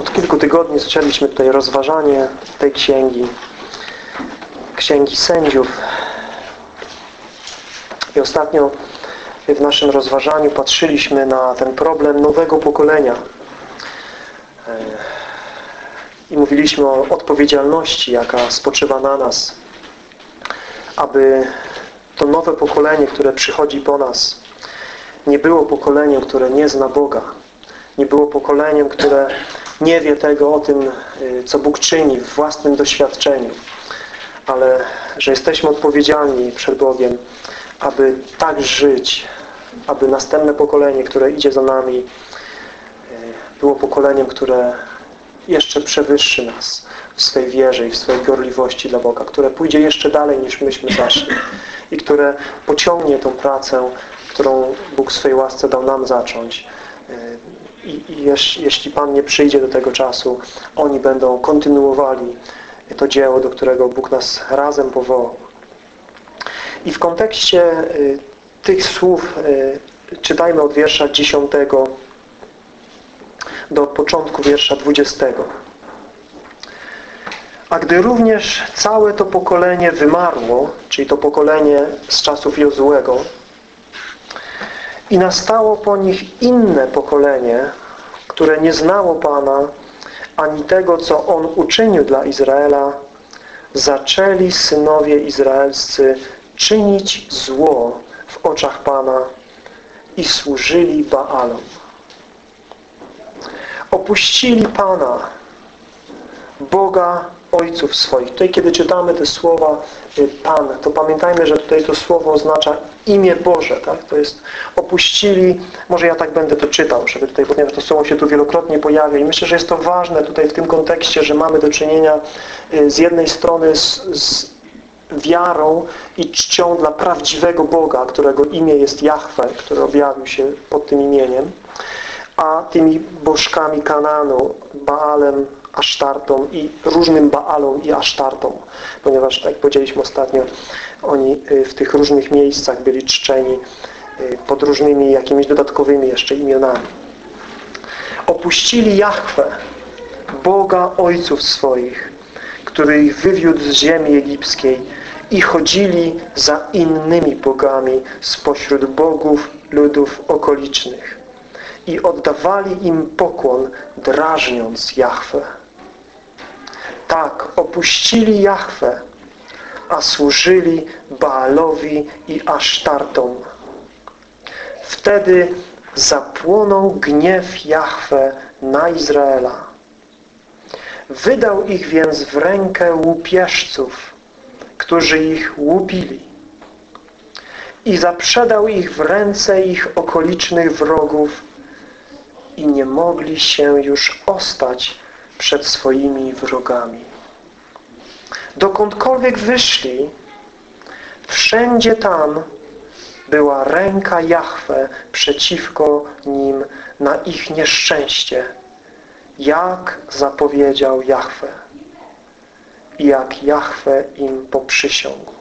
Od kilku tygodni zaczęliśmy tutaj rozważanie tej księgi, księgi sędziów. I ostatnio w naszym rozważaniu patrzyliśmy na ten problem nowego pokolenia. I mówiliśmy o odpowiedzialności, jaka spoczywa na nas, aby to nowe pokolenie, które przychodzi po nas, nie było pokoleniem, które nie zna Boga. Nie było pokoleniem, które nie wie tego o tym, y, co Bóg czyni w własnym doświadczeniu. Ale że jesteśmy odpowiedzialni przed Bogiem, aby tak żyć, aby następne pokolenie, które idzie za nami, y, było pokoleniem, które jeszcze przewyższy nas w swej wierze i w swojej gorliwości dla Boga, które pójdzie jeszcze dalej niż myśmy zaszli i które pociągnie tą pracę, którą Bóg w swojej łasce dał nam zacząć. I, i jeśli Pan nie przyjdzie do tego czasu, oni będą kontynuowali to dzieło, do którego Bóg nas razem powołał. I w kontekście y, tych słów y, czytajmy od wiersza 10 do początku wiersza 20. A gdy również całe to pokolenie wymarło, czyli to pokolenie z czasów Jozłego, i nastało po nich inne pokolenie, które nie znało Pana, ani tego, co On uczynił dla Izraela, zaczęli synowie izraelscy czynić zło w oczach Pana i służyli Baalom. Opuścili Pana, Boga ojców swoich. Tutaj kiedy czytamy te słowa y, Pan, to pamiętajmy, że tutaj to słowo oznacza imię Boże. Tak? To jest opuścili, może ja tak będę to czytał, żeby tutaj, ponieważ to słowo się tu wielokrotnie pojawia i myślę, że jest to ważne tutaj w tym kontekście, że mamy do czynienia y, z jednej strony z, z wiarą i czcią dla prawdziwego Boga, którego imię jest Jahwe, który objawił się pod tym imieniem, a tymi bożkami Kananu, Baalem, Asztartą i różnym Baalom i Asztartą, ponieważ, tak jak powiedzieliśmy ostatnio, oni y, w tych różnych miejscach byli czczeni y, pod różnymi jakimiś dodatkowymi jeszcze imionami. Opuścili Jahwe, Boga ojców swoich, który ich wywiódł z ziemi egipskiej i chodzili za innymi bogami spośród bogów ludów okolicznych i oddawali im pokłon, drażniąc Jahwe. Tak, opuścili Jahwe, a służyli Baalowi i Asztartom. Wtedy zapłonął gniew Jahwe na Izraela. Wydał ich więc w rękę łupieżców, którzy ich łupili i zaprzedał ich w ręce ich okolicznych wrogów i nie mogli się już ostać przed swoimi wrogami. Dokądkolwiek wyszli, wszędzie tam była ręka Jahwe przeciwko nim na ich nieszczęście, jak zapowiedział Jahwe i jak Jahwe im poprzysiągł.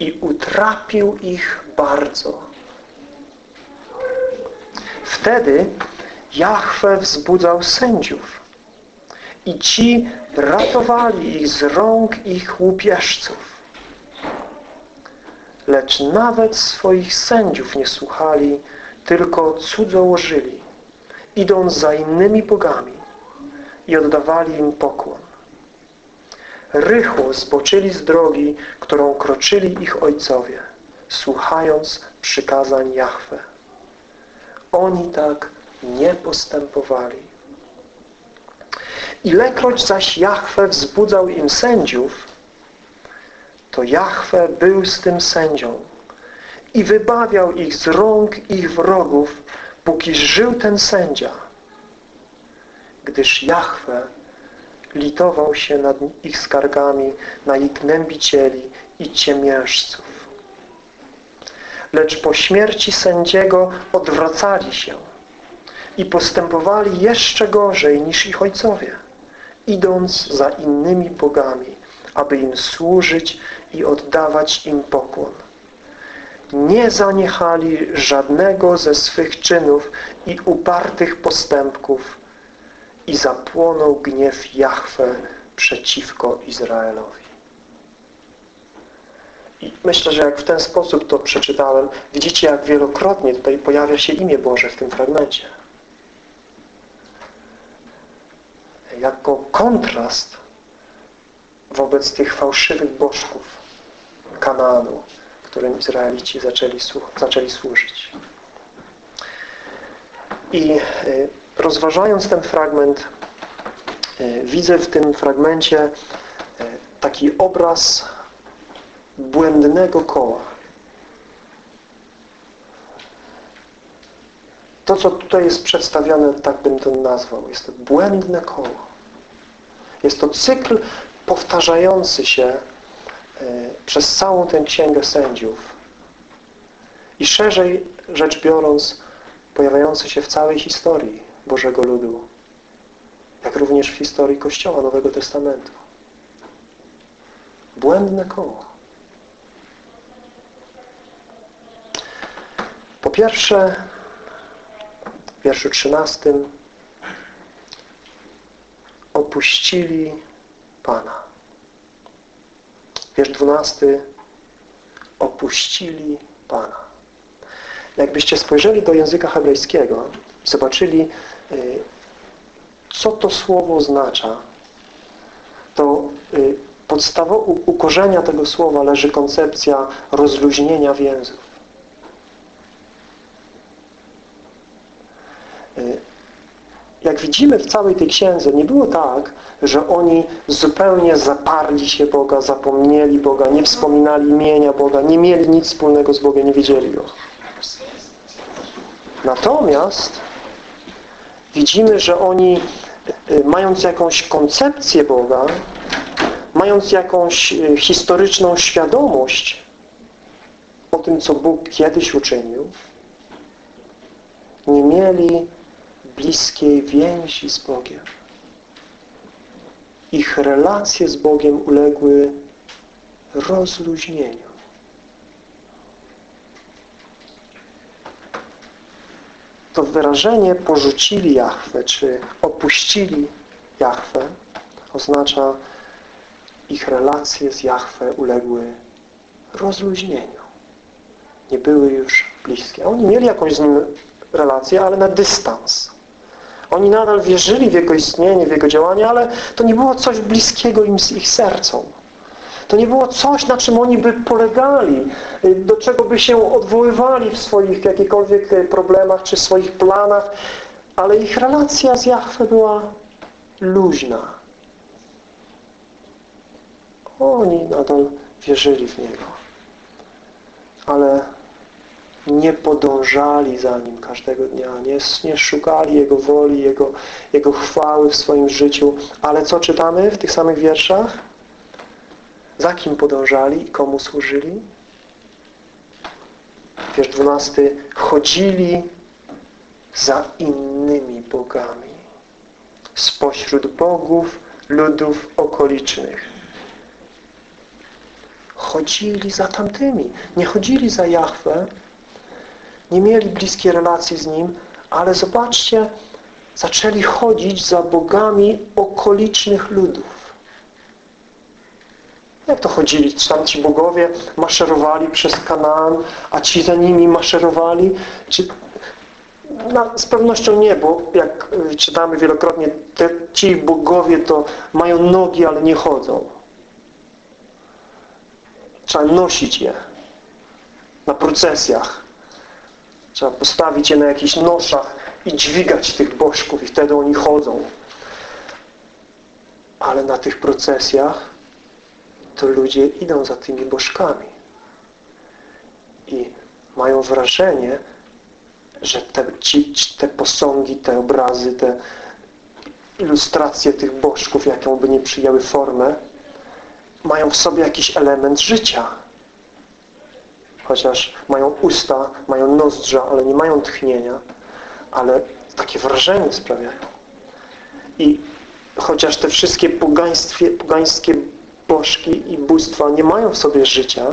I utrapił ich bardzo. Wtedy Jahwe wzbudzał sędziów i ci ratowali ich z rąk ich łupieżców. Lecz nawet swoich sędziów nie słuchali, tylko cudzołożyli, idąc za innymi bogami i oddawali im pokłon. Rychło zboczyli z drogi, którą kroczyli ich ojcowie, słuchając przykazań Jahwe. Oni tak nie postępowali. Ilekroć zaś Jahwe wzbudzał im sędziów, to Jahwe był z tym sędzią i wybawiał ich z rąk ich wrogów, póki żył ten sędzia. Gdyż Jahwe litował się nad ich skargami, na ich gnębicieli i ciemiężców. Lecz po śmierci sędziego odwracali się i postępowali jeszcze gorzej niż ich ojcowie, idąc za innymi bogami, aby im służyć i oddawać im pokłon. Nie zaniechali żadnego ze swych czynów i upartych postępków i zapłonął gniew Jahwe przeciwko Izraelowi. I myślę, że jak w ten sposób to przeczytałem, widzicie jak wielokrotnie tutaj pojawia się imię Boże w tym fragmencie. Jako kontrast wobec tych fałszywych bożków Kanaanu, którym Izraelici zaczęli, zaczęli służyć. I y, rozważając ten fragment, y, widzę w tym fragmencie y, taki obraz błędnego koła. To, co tutaj jest przedstawione, tak bym to nazwał, jest to błędne koło. Jest to cykl powtarzający się przez całą tę księgę sędziów. I szerzej rzecz biorąc, pojawiający się w całej historii Bożego Ludu, jak również w historii Kościoła Nowego Testamentu. Błędne koło. Po pierwsze, w wierszu 13 opuścili Pana. Wiersz 12 opuścili Pana. Jakbyście spojrzeli do języka hebrajskiego zobaczyli, y, co to słowo oznacza, to y, podstawową u korzenia tego słowa leży koncepcja rozluźnienia więzów. Jak widzimy w całej tej księdze, nie było tak, że oni zupełnie zaparli się Boga, zapomnieli Boga, nie wspominali imienia Boga, nie mieli nic wspólnego z Bogiem, nie wiedzieli Go. Natomiast widzimy, że oni y, mając jakąś koncepcję Boga, mając jakąś y, historyczną świadomość o tym, co Bóg kiedyś uczynił, nie mieli bliskiej więzi z Bogiem. Ich relacje z Bogiem uległy rozluźnieniu. to wyrażenie porzucili Jahwe, czy opuścili Jahwe, oznacza ich relacje z Jahwe uległy rozluźnieniu. Nie były już bliskie. Oni mieli jakąś z nim relację, ale na dystans. Oni nadal wierzyli w Jego istnienie, w Jego działanie, ale to nie było coś bliskiego im z ich sercom. To nie było coś, na czym oni by polegali, do czego by się odwoływali w swoich jakichkolwiek problemach czy swoich planach, ale ich relacja z Jahwe była luźna. Oni nadal wierzyli w Niego. Ale nie podążali za Nim każdego dnia, nie, nie szukali Jego woli, Jego, Jego chwały w swoim życiu. Ale co czytamy w tych samych wierszach? Za kim podążali i komu służyli? Wiersz 12. Chodzili za innymi bogami spośród bogów ludów okolicznych. Chodzili za tamtymi. Nie chodzili za Jahwe. Nie mieli bliskiej relacji z Nim, ale zobaczcie, zaczęli chodzić za bogami okolicznych ludów. Jak to chodzili? Tam ci bogowie maszerowali przez Kanaan, a ci za nimi maszerowali? Czy... No, z pewnością nie, bo jak czytamy wielokrotnie, te, ci bogowie to mają nogi, ale nie chodzą. Trzeba nosić je na procesjach. Trzeba postawić je na jakichś noszach i dźwigać tych bożków i wtedy oni chodzą. Ale na tych procesjach to ludzie idą za tymi bożkami. I mają wrażenie, że te, ci, te posągi, te obrazy, te ilustracje tych bożków, jaką by nie przyjęły formę, mają w sobie jakiś element życia. Chociaż mają usta, mają nozdrza, ale nie mają tchnienia, ale takie wrażenie sprawiają. I chociaż te wszystkie pogańskie bożki i bóstwa nie mają w sobie życia,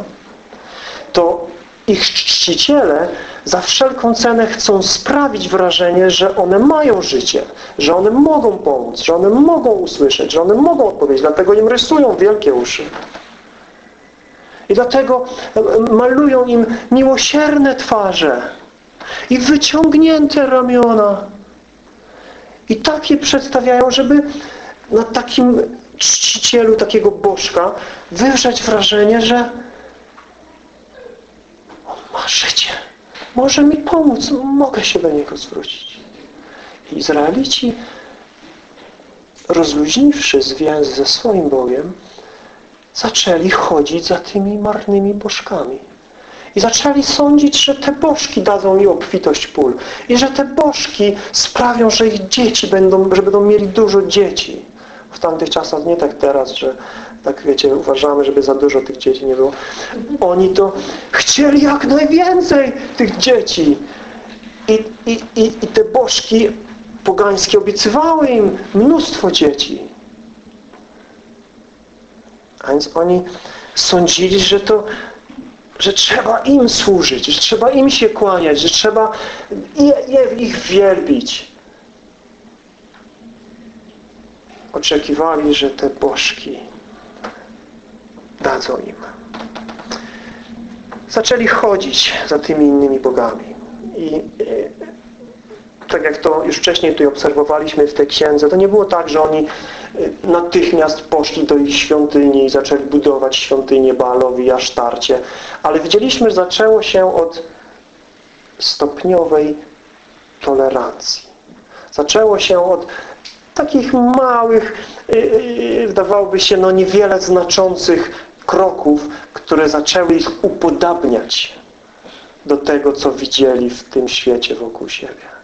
to ich czciciele za wszelką cenę chcą sprawić wrażenie, że one mają życie, że one mogą pomóc, że one mogą usłyszeć, że one mogą odpowiedzieć. Dlatego im rysują wielkie uszy. I dlatego malują im miłosierne twarze i wyciągnięte ramiona. I takie przedstawiają, żeby na takim czcicielu, takiego bożka wywrzeć wrażenie, że on ma życie. Może mi pomóc, mogę się do niego zwrócić. Izraelici rozluźniwszy zwięz ze swoim Bogiem, zaczęli chodzić za tymi marnymi bożkami. I zaczęli sądzić, że te bożki dadzą mi obfitość pól. I że te bożki sprawią, że ich dzieci będą, że będą mieli dużo dzieci. W tamtych czasach nie tak teraz, że tak wiecie, uważamy, żeby za dużo tych dzieci nie było. Oni to chcieli jak najwięcej tych dzieci. I, i, i, i te bożki pogańskie obiecywały im mnóstwo dzieci. Więc oni sądzili, że to że trzeba im służyć, że trzeba im się kłaniać, że trzeba ich wielbić. Oczekiwali, że te bożki dadzą im. Zaczęli chodzić za tymi innymi bogami. I tak jak to już wcześniej tutaj obserwowaliśmy w tej księdze, to nie było tak, że oni y, natychmiast poszli do ich świątyni i zaczęli budować świątynię Baalowi i Asztarcie. Ale widzieliśmy, że zaczęło się od stopniowej tolerancji. Zaczęło się od takich małych, yy, wydawałoby się no niewiele znaczących kroków, które zaczęły ich upodabniać do tego, co widzieli w tym świecie wokół siebie.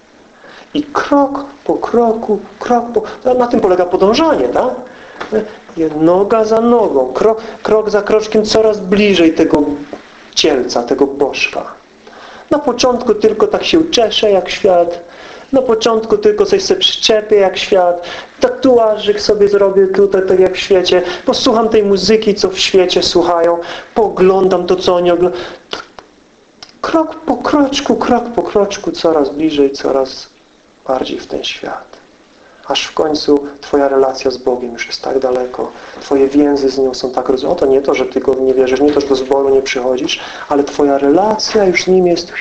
I krok po kroku, krok po... Na tym polega podążanie, tak? Noga za nogą, krok, krok za kroczkiem coraz bliżej tego cielca, tego bożka. Na początku tylko tak się czeszę jak świat. Na początku tylko coś sobie przyczepię jak świat. Tatuażyk sobie zrobię tutaj tak jak w świecie. Posłucham tej muzyki, co w świecie słuchają. Poglądam to, co oni oglądają. Krok po kroczku, krok po kroczku, coraz bliżej, coraz bardziej w ten świat. Aż w końcu Twoja relacja z Bogiem już jest tak daleko. Twoje więzy z Nim są tak rozumiane. To nie to, że Ty Go nie wierzysz, nie to, że do zboru nie przychodzisz, ale Twoja relacja już z Nim jest...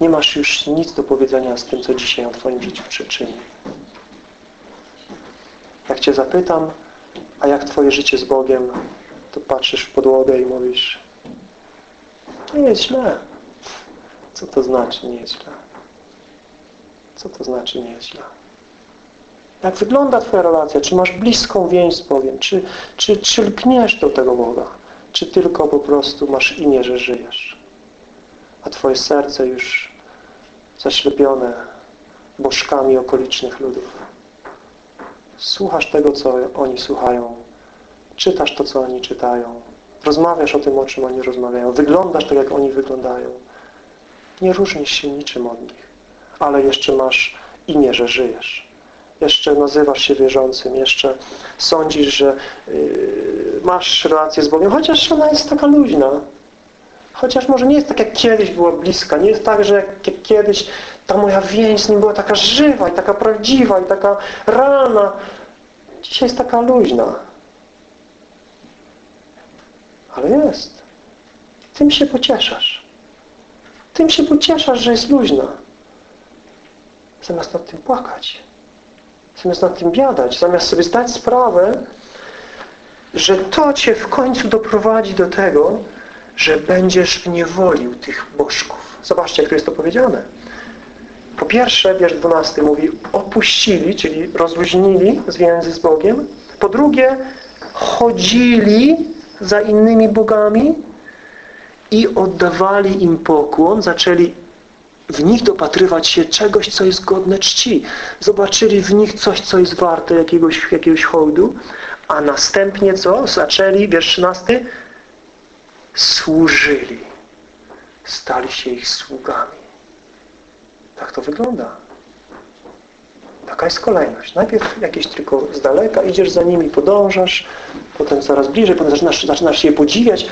Nie masz już nic do powiedzenia z tym, co dzisiaj o Twoim życiu przyczyni. Jak Cię zapytam, a jak Twoje życie z Bogiem, to patrzysz w podłogę i mówisz nie jest źle. Co to znaczy nie jest źle? Co to znaczy nie jest źle? Jak wygląda Twoja relacja? Czy masz bliską więź z Bogiem? Czy, czy, czy lgniesz do tego Boga? Czy tylko po prostu masz imię, że żyjesz? A Twoje serce już zaślepione bożkami okolicznych ludów. Słuchasz tego, co oni słuchają. Czytasz to, co oni czytają. Rozmawiasz o tym, o czym oni rozmawiają. Wyglądasz tak, jak oni wyglądają. Nie różnisz się niczym od nich ale jeszcze masz imię, że żyjesz. Jeszcze nazywasz się wierzącym, jeszcze sądzisz, że yy, masz relację z Bogiem, chociaż ona jest taka luźna. Chociaż może nie jest tak, jak kiedyś była bliska. Nie jest tak, że jak, jak kiedyś ta moja więź z Nim była taka żywa i taka prawdziwa i taka realna. Dzisiaj jest taka luźna. Ale jest. Tym się pocieszasz. Tym się pocieszasz, że jest luźna zamiast nad tym płakać. Zamiast nad tym biadać, zamiast sobie zdać sprawę, że to Cię w końcu doprowadzi do tego, że będziesz wniewolił tych bożków. Zobaczcie, jak to jest to powiedziane. Po pierwsze, wiersz 12 mówi, opuścili, czyli rozluźnili związek z Bogiem. Po drugie, chodzili za innymi bogami i oddawali im pokłon, zaczęli w nich dopatrywać się czegoś, co jest godne czci. Zobaczyli w nich coś, co jest warte jakiegoś, jakiegoś hołdu, a następnie co? Zaczęli, wiersz 13, służyli. Stali się ich sługami. Tak to wygląda. Taka jest kolejność. Najpierw jakieś tylko z daleka, idziesz za nimi, podążasz, potem coraz bliżej, potem zaczynasz, zaczynasz je podziwiać.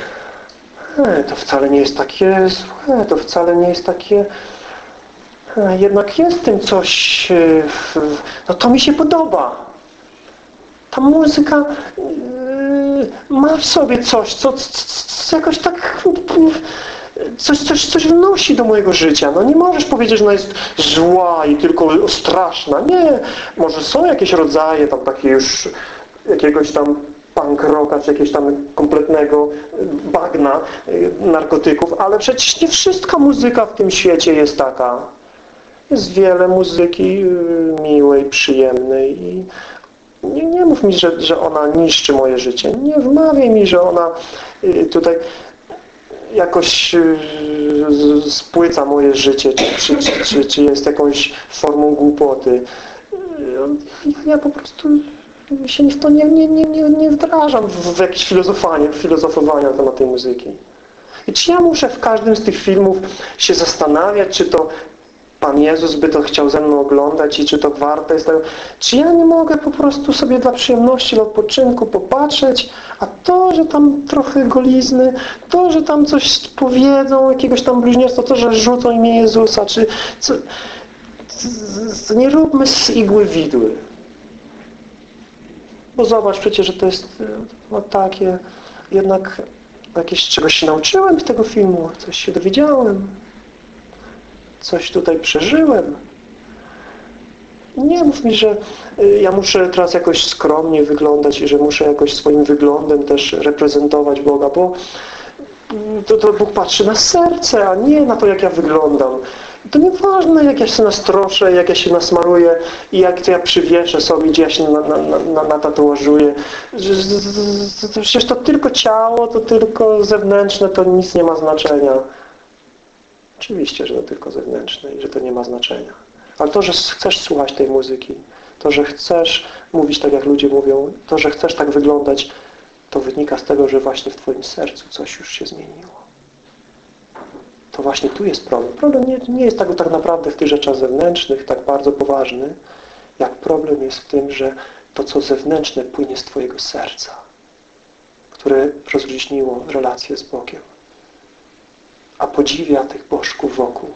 e, to wcale nie jest takie złe, to wcale nie jest takie jednak jest w tym coś e, no to mi się podoba ta muzyka ma w sobie coś, co, co jakoś tak coś, coś, coś wnosi do mojego życia. No nie możesz powiedzieć, że ona jest zła i tylko straszna. Nie. Może są jakieś rodzaje tam takie już jakiegoś tam punk rocka, czy jakiegoś tam kompletnego bagna y, narkotyków, ale przecież nie wszystka muzyka w tym świecie jest taka. Jest wiele muzyki y, miłej, przyjemnej i nie, nie mów mi, że, że ona niszczy moje życie. Nie wmawiaj mi, że ona y, tutaj jakoś spłyca moje życie, czy, czy, czy, czy jest jakąś formą głupoty. Ja po prostu się w to nie, nie, nie, nie, nie wdrażam w, jakieś filozofowanie, filozofowanie na temat tej muzyki. I czy ja muszę w każdym z tych filmów się zastanawiać, czy to Pan Jezus by to chciał ze mną oglądać i czy to warte jest tego. Czy ja nie mogę po prostu sobie dla przyjemności, dla odpoczynku popatrzeć, a to, że tam trochę golizny, to, że tam coś powiedzą, jakiegoś tam bluźnierstwa, to, że rzucą imię Jezusa, czy co, nie róbmy z igły widły. Bo zobacz przecież, że to jest no, takie, jednak jakieś czegoś się nauczyłem z tego filmu, coś się dowiedziałem coś tutaj przeżyłem. Nie mów mi, że y, ja muszę teraz jakoś skromnie wyglądać i że muszę jakoś swoim wyglądem też reprezentować Boga, bo mm, to, to Bóg patrzy na serce, a nie na to, jak ja wyglądam. To nieważne, jak ja się nastroszę, jak ja się nasmaruję i jak to ja przywieszę sobie, gdzie ja się na, na, na, natatuażuję. Przecież to tylko ciało, to tylko zewnętrzne, to nic nie ma znaczenia. Oczywiście, że to tylko zewnętrzne i że to nie ma znaczenia. Ale to, że chcesz słuchać tej muzyki, to, że chcesz mówić tak, jak ludzie mówią, to, że chcesz tak wyglądać, to wynika z tego, że właśnie w Twoim sercu coś już się zmieniło. To właśnie tu jest problem. Problem nie, nie jest tak, tak naprawdę w tych rzeczach zewnętrznych tak bardzo poważny, jak problem jest w tym, że to, co zewnętrzne płynie z Twojego serca, które rozluźniło relację z Bogiem a podziwia tych bożków wokół.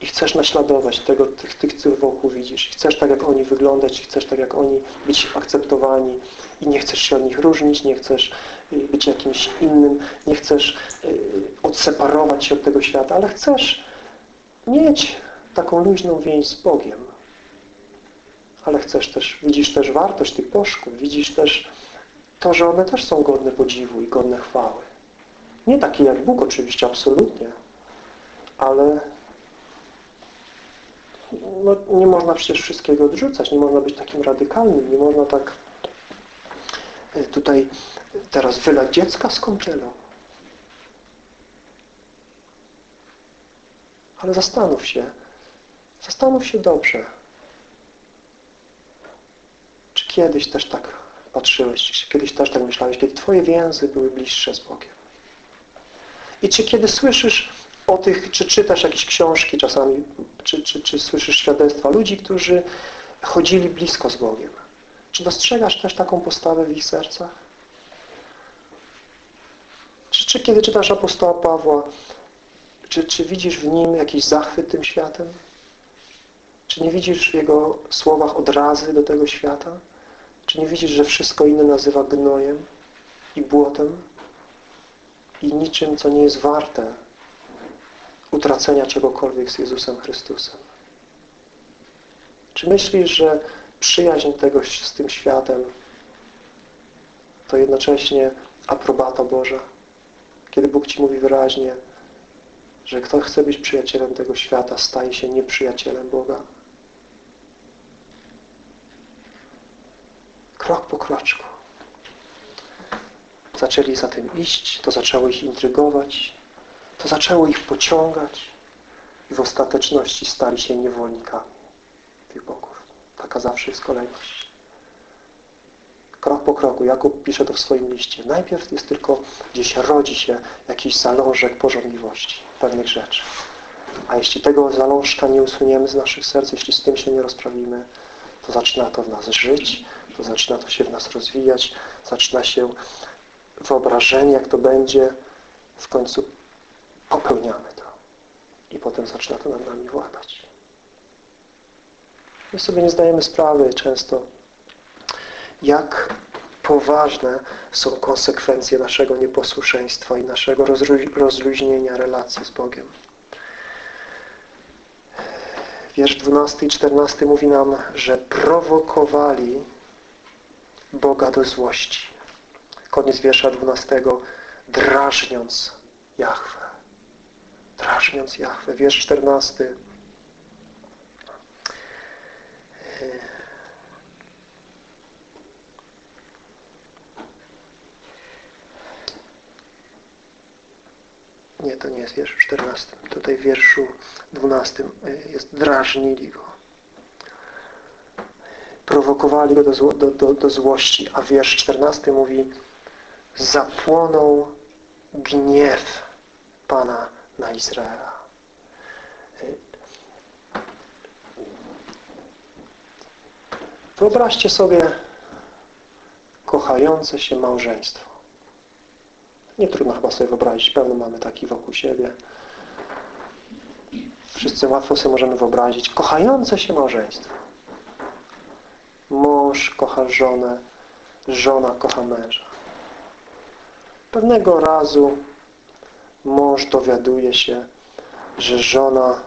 I chcesz naśladować tego, tych, tych, wokół widzisz. I chcesz tak, jak oni wyglądać, chcesz tak, jak oni być akceptowani. I nie chcesz się od nich różnić, nie chcesz y, być jakimś innym, nie chcesz y, odseparować się od tego świata, ale chcesz mieć taką luźną więź z Bogiem. Ale chcesz też, widzisz też wartość tych bożków, widzisz też to, że one też są godne podziwu i godne chwały. Nie taki jak Bóg oczywiście, absolutnie. Ale no, nie można przecież wszystkiego odrzucać. Nie można być takim radykalnym. Nie można tak e, tutaj teraz wylać dziecka z kąpielą. Ale zastanów się. Zastanów się dobrze. Czy kiedyś też tak patrzyłeś, czy kiedyś też tak myślałeś, kiedy Twoje więzy były bliższe z Bogiem. I czy kiedy słyszysz o tych, czy czytasz jakieś książki czasami, czy, czy, czy słyszysz świadectwa ludzi, którzy chodzili blisko z Bogiem, czy dostrzegasz też taką postawę w ich sercach? Czy, czy kiedy czytasz apostoła Pawła, czy, czy widzisz w nim jakiś zachwyt tym światem? Czy nie widzisz w jego słowach odrazy do tego świata? Czy nie widzisz, że wszystko inne nazywa gnojem i błotem? I niczym, co nie jest warte utracenia czegokolwiek z Jezusem Chrystusem. Czy myślisz, że przyjaźń tego z tym światem to jednocześnie aprobata Boża? Kiedy Bóg Ci mówi wyraźnie, że kto chce być przyjacielem tego świata, staje się nieprzyjacielem Boga. Krok po kroczku zaczęli za tym iść, to zaczęło ich intrygować, to zaczęło ich pociągać i w ostateczności stali się niewolnikami tych bogów. Taka zawsze jest kolejność. Krok po kroku. Jakub pisze to w swoim liście. Najpierw jest tylko, gdzieś rodzi się jakiś zalążek porządliwości pewnych rzeczy. A jeśli tego zalążka nie usuniemy z naszych serc, jeśli z tym się nie rozprawimy, to zaczyna to w nas żyć, to zaczyna to się w nas rozwijać, zaczyna się wyobrażenie, jak to będzie w końcu popełniamy to. I potem zaczyna to nad nami władać. My sobie nie zdajemy sprawy często, jak poważne są konsekwencje naszego nieposłuszeństwa i naszego rozluźnienia relacji z Bogiem. Wiersz 12 i 14 mówi nam, że prowokowali Boga do złości. Koniec wiersza 12. Drażniąc Jahwe. Drażniąc Jahwe. Wiersz 14. Nie, to nie jest wiersz 14. Tutaj w wierszu 12 e, jest drażnili go. Prowokowali go do, zło, do, do, do złości. A wiersz 14 mówi zapłonął gniew Pana na Izraela. Wyobraźcie sobie kochające się małżeństwo. Nie trudno chyba sobie wyobrazić. Pewno mamy taki wokół siebie. Wszyscy łatwo sobie możemy wyobrazić. Kochające się małżeństwo. Mąż kocha żonę, żona kocha męża. Pewnego razu mąż dowiaduje się, że żona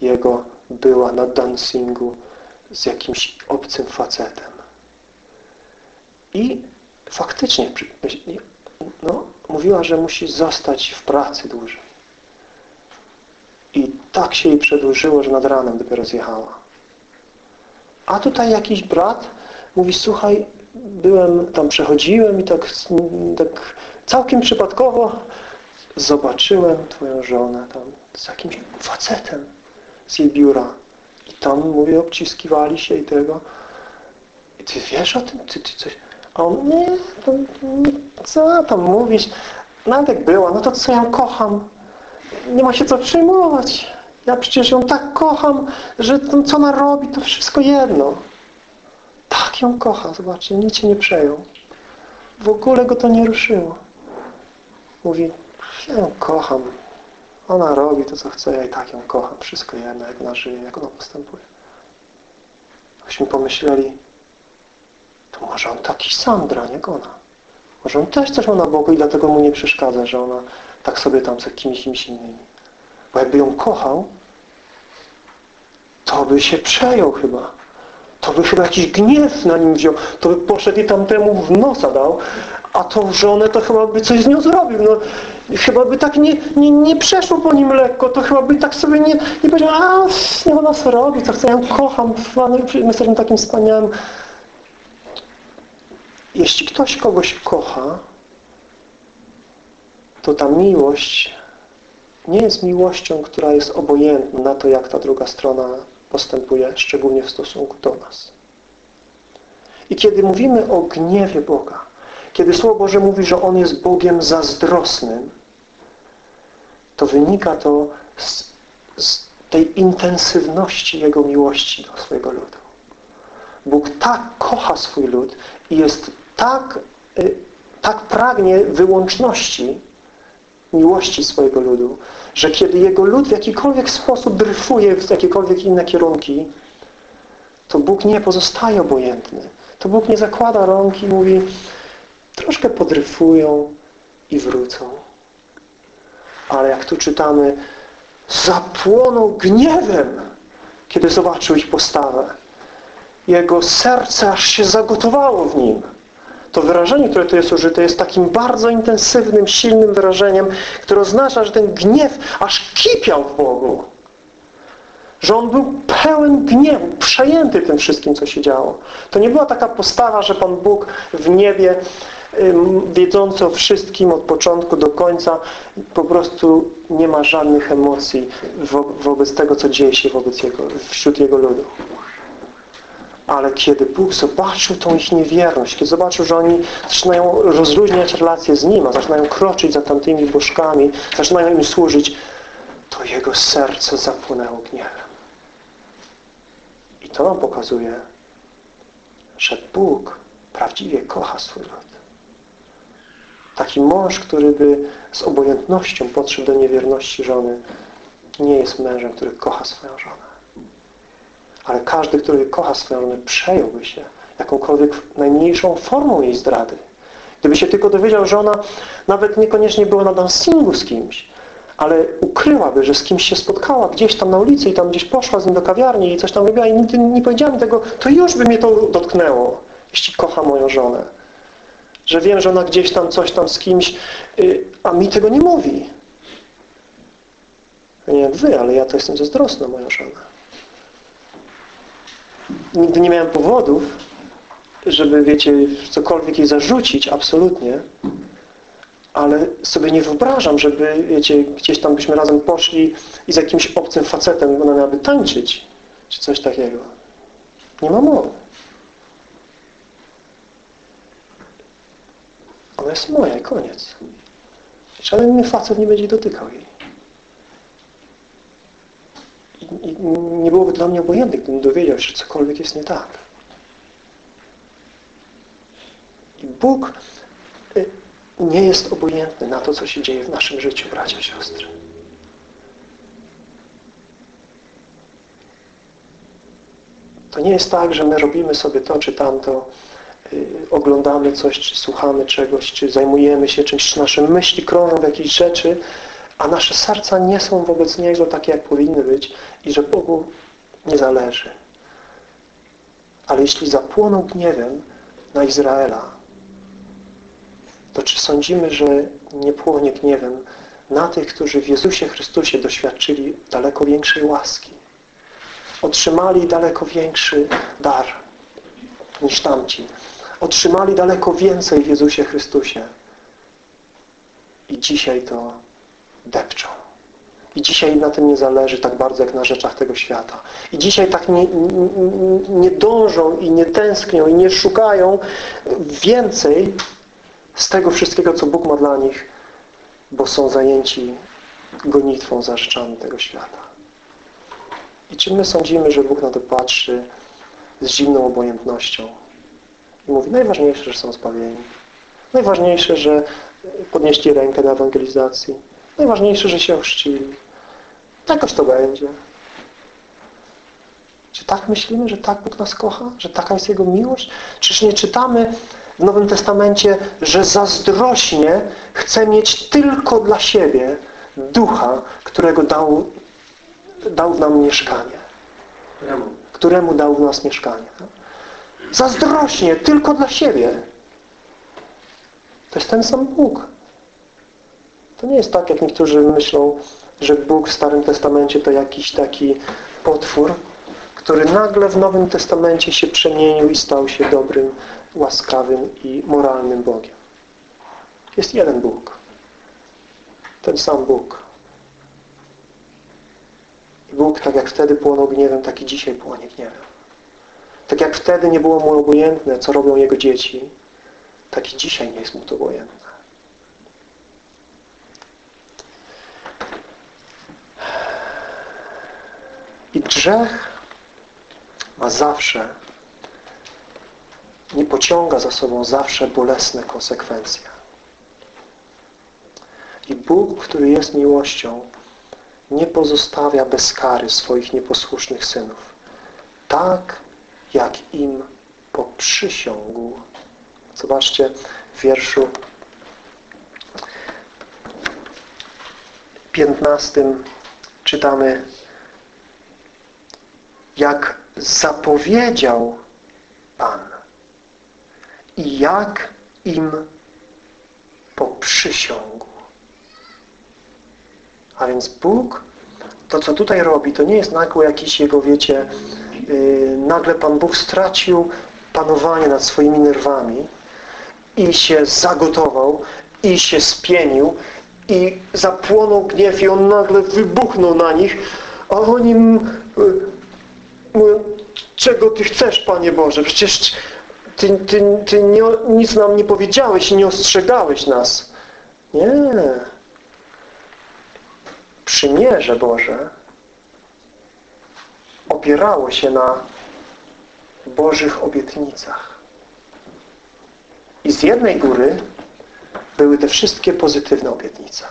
jego była na dancingu z jakimś obcym facetem. I faktycznie no, mówiła, że musi zostać w pracy dłużej. I tak się jej przedłużyło, że nad ranem dopiero zjechała. A tutaj jakiś brat mówi, słuchaj, byłem tam, przechodziłem i tak, tak całkiem przypadkowo zobaczyłem twoją żonę tam z jakimś facetem z jej biura. I tam, mówię, obciskiwali się i tego. I ty wiesz o tym? Ty, ty coś... A on, nie, to, co tam mówić? Nawet jak była, no to co ją kocham? Nie ma się co przejmować. Ja przecież ją tak kocham, że to, co ona robi, to wszystko jedno. Ją kocha, zobaczcie, nic się nie przejął. W ogóle go to nie ruszyło. Mówi, ja ją kocham. Ona robi to, co chce, ja i tak ją kocham. Wszystko jedno, jak ona żyje, jak ona postępuje. Myśmy pomyśleli, to może on taki sam jak ona. Może on też coś ma na boku i dlatego mu nie przeszkadza, że ona tak sobie tam z kimś, kimś innymi. Bo jakby ją kochał, to by się przejął chyba. To by chyba jakiś gniew na nim wziął. To by poszedł i tamtemu w nosa dał. A tą żonę to chyba by coś z nią zrobił. No, chyba by tak nie, nie, nie przeszło po nim lekko. To chyba by tak sobie nie, nie powiedział, a nie ona co robi, co chcę, ja ją kocham. My jesteśmy takim wspaniałym jeśli ktoś kogoś kocha, to ta miłość nie jest miłością, która jest obojętna na to, jak ta druga strona postępuje, szczególnie w stosunku do nas. I kiedy mówimy o gniewie Boga, kiedy Słowo Boże mówi, że On jest Bogiem zazdrosnym, to wynika to z, z tej intensywności Jego miłości do swojego ludu. Bóg tak kocha swój lud i jest tak, y, tak pragnie wyłączności miłości swojego ludu, że kiedy jego lud w jakikolwiek sposób dryfuje w jakiekolwiek inne kierunki, to Bóg nie pozostaje obojętny. To Bóg nie zakłada rąk i mówi troszkę podryfują i wrócą. Ale jak tu czytamy, zapłonął gniewem, kiedy zobaczył ich postawę. Jego serce aż się zagotowało w nim to wyrażenie, które tu jest użyte, jest takim bardzo intensywnym, silnym wyrażeniem, które oznacza, że ten gniew aż kipiał w Bogu. Że on był pełen gniewu, przejęty tym wszystkim, co się działo. To nie była taka postawa, że Pan Bóg w niebie wiedzący o wszystkim od początku do końca po prostu nie ma żadnych emocji wo wobec tego, co dzieje się wobec jego, wśród Jego ludu. Ale kiedy Bóg zobaczył tą ich niewierność, kiedy zobaczył, że oni zaczynają rozluźniać relacje z Nim, a zaczynają kroczyć za tamtymi bożkami, zaczynają im służyć, to Jego serce zapłynęło gniewem. I to nam pokazuje, że Bóg prawdziwie kocha swój lud. Taki mąż, który by z obojętnością podszedł do niewierności żony, nie jest mężem, który kocha swoją żonę. Ale każdy, który kocha swoją żonę, przejąłby się jakąkolwiek najmniejszą formą jej zdrady. Gdyby się tylko dowiedział, że ona nawet niekoniecznie była na dancingu z kimś, ale ukryłaby, że z kimś się spotkała gdzieś tam na ulicy i tam gdzieś poszła z nim do kawiarni i coś tam robiła i nigdy nie powiedziała tego, to już by mnie to dotknęło, jeśli kocha moją żonę. Że wiem, że ona gdzieś tam coś tam z kimś, y, a mi tego nie mówi. Nie jak wy, ale ja to jestem zazdrosny o moją żonę. Nigdy nie miałem powodów, żeby, wiecie, cokolwiek jej zarzucić, absolutnie, ale sobie nie wyobrażam, żeby, wiecie, gdzieś tam byśmy razem poszli i z jakimś obcym facetem ona miałaby tańczyć, czy coś takiego. Nie ma mowy. Ona jest moja koniec. Żaden inny facet nie będzie dotykał jej. Nie byłoby dla mnie obojętne, gdybym dowiedział się, że cokolwiek jest nie tak. I Bóg y, nie jest obojętny na to, co się dzieje w naszym życiu, bracia, siostry. To nie jest tak, że my robimy sobie to czy tamto, yy, oglądamy coś, czy słuchamy czegoś, czy zajmujemy się czymś, czy nasze myśli krążą w jakiejś rzeczy, a nasze serca nie są wobec Niego takie, jak powinny być i że Bogu nie zależy. Ale jeśli zapłonął gniewem na Izraela, to czy sądzimy, że nie płonie gniewem na tych, którzy w Jezusie Chrystusie doświadczyli daleko większej łaski? Otrzymali daleko większy dar niż tamci. Otrzymali daleko więcej w Jezusie Chrystusie. I dzisiaj to depczą. I dzisiaj na tym nie zależy tak bardzo, jak na rzeczach tego świata. I dzisiaj tak nie, nie, nie dążą i nie tęsknią i nie szukają więcej z tego wszystkiego, co Bóg ma dla nich, bo są zajęci gonitwą za rzeczami tego świata. I czy my sądzimy, że Bóg na to patrzy z zimną obojętnością i mówi, najważniejsze, że są zbawieni. Najważniejsze, że podnieśli rękę na ewangelizacji. Najważniejsze, że się ochrzcili. Jakoś to będzie. Czy tak myślimy, że tak Bóg nas kocha? Że taka jest Jego miłość? Czyż nie czytamy w Nowym Testamencie, że zazdrośnie chce mieć tylko dla siebie ducha, którego dał, dał nam mieszkanie. Któremu? Któremu dał w nas mieszkanie. Zazdrośnie, tylko dla siebie. To jest ten sam Bóg. To nie jest tak, jak niektórzy myślą, że Bóg w Starym Testamencie to jakiś taki potwór, który nagle w Nowym Testamencie się przemienił i stał się dobrym, łaskawym i moralnym Bogiem. Jest jeden Bóg. Ten sam Bóg. I Bóg, tak jak wtedy płonął gniewem, tak i dzisiaj płonie gniewem. Tak jak wtedy nie było mu obojętne, co robią Jego dzieci, tak i dzisiaj nie jest mu to obojętne. I grzech ma zawsze, nie pociąga za sobą zawsze bolesne konsekwencje. I Bóg, który jest miłością, nie pozostawia bez kary swoich nieposłusznych synów. Tak, jak im poprzysiągł. Zobaczcie w wierszu 15 czytamy jak zapowiedział Pan i jak im poprzysiągł. A więc Bóg, to co tutaj robi, to nie jest nagły jakiś Jego, wiecie, yy, nagle Pan Bóg stracił panowanie nad swoimi nerwami i się zagotował i się spienił i zapłonął gniew i On nagle wybuchnął na nich, a oni czego Ty chcesz, Panie Boże? Przecież Ty, ty, ty nie, nic nam nie powiedziałeś i nie ostrzegałeś nas. Nie. Przymierze Boże opierało się na Bożych obietnicach. I z jednej góry były te wszystkie pozytywne obietnice,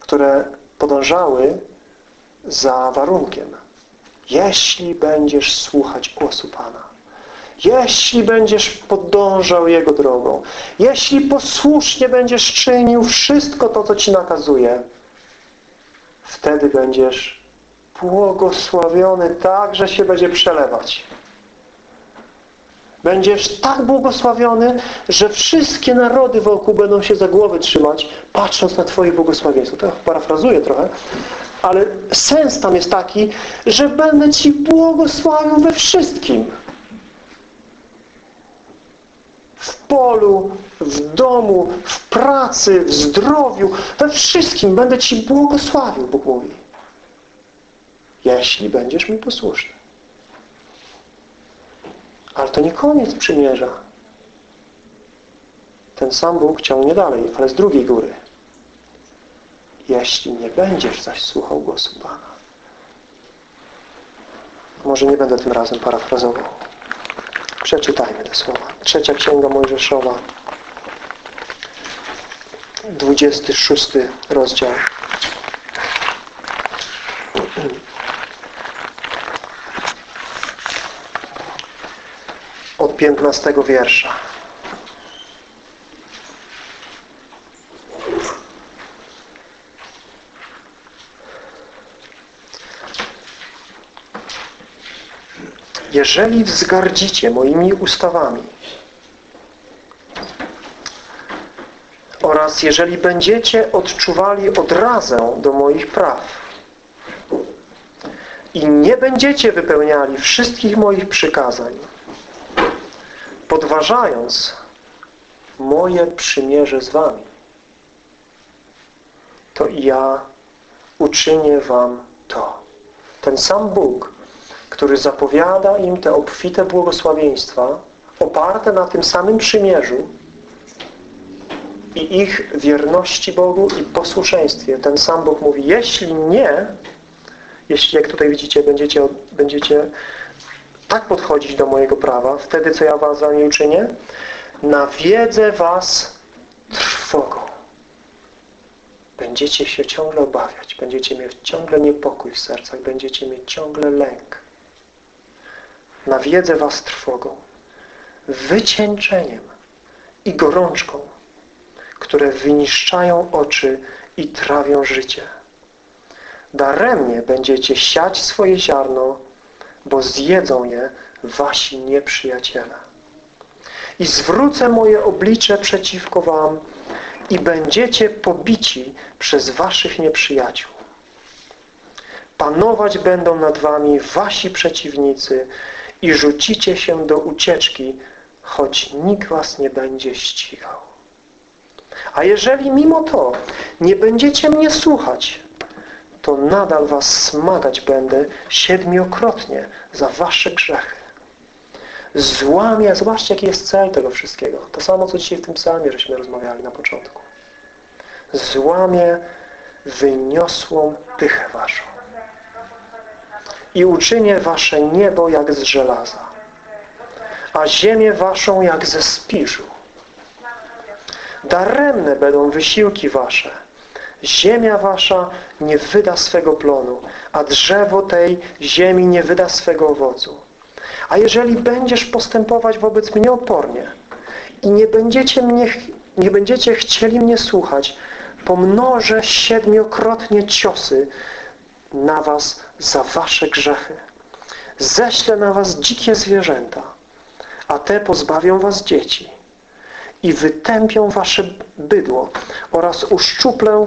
które podążały za warunkiem. Jeśli będziesz słuchać głosu Pana, jeśli będziesz podążał Jego drogą, jeśli posłusznie będziesz czynił wszystko to, co Ci nakazuje, wtedy będziesz błogosławiony tak, że się będzie przelewać. Będziesz tak błogosławiony, że wszystkie narody wokół będą się za głowy trzymać, patrząc na Twoje błogosławieństwo. To parafrazuję trochę, ale sens tam jest taki, że będę Ci błogosławił we wszystkim. W polu, w domu, w pracy, w zdrowiu, we wszystkim będę Ci błogosławił, Bóg mówi. Jeśli będziesz mi posłuszny. Ale to nie koniec przymierza. Ten sam Bóg ciągnie dalej, ale z drugiej góry. Jeśli nie będziesz zaś słuchał głosu Pana. Może nie będę tym razem parafrazował. Przeczytajmy te słowa. Trzecia Księga Mojżeszowa. 26 rozdział. Od 15 wiersza. Jeżeli wzgardzicie moimi ustawami oraz jeżeli będziecie odczuwali odrazę do moich praw i nie będziecie wypełniali wszystkich moich przykazań, podważając moje przymierze z wami, to i ja uczynię wam to. Ten sam Bóg, który zapowiada im te obfite błogosławieństwa oparte na tym samym przymierzu i ich wierności Bogu i posłuszeństwie. Ten sam Bóg mówi, jeśli nie, jeśli jak tutaj widzicie, będziecie, będziecie tak podchodzić do mojego prawa, wtedy co ja was za nie uczynię? Nawiedzę was trwogą. Będziecie się ciągle obawiać, będziecie mieć ciągle niepokój w sercach, będziecie mieć ciągle lęk. Nawiedzę was trwogą, wycieńczeniem i gorączką, które wyniszczają oczy i trawią życie. Daremnie będziecie siać swoje ziarno, bo zjedzą je wasi nieprzyjaciele. I zwrócę moje oblicze przeciwko wam i będziecie pobici przez waszych nieprzyjaciół. Panować będą nad wami wasi przeciwnicy i rzucicie się do ucieczki, choć nikt was nie będzie ścigał. A jeżeli mimo to nie będziecie mnie słuchać, to nadal was smagać będę siedmiokrotnie za wasze grzechy. Złamię, zobaczcie jaki jest cel tego wszystkiego. To samo co dzisiaj w tym psalmie, żeśmy rozmawiali na początku. Złamię wyniosłą pychę waszą i uczynię wasze niebo jak z żelaza, a ziemię waszą jak ze spiżu. Daremne będą wysiłki wasze. Ziemia wasza nie wyda swego plonu, a drzewo tej ziemi nie wyda swego owocu. A jeżeli będziesz postępować wobec mnie opornie i nie będziecie, mnie, nie będziecie chcieli mnie słuchać, pomnożę siedmiokrotnie ciosy na was za wasze grzechy. Ześlę na was dzikie zwierzęta, a te pozbawią was dzieci i wytępią wasze bydło oraz uszczuplę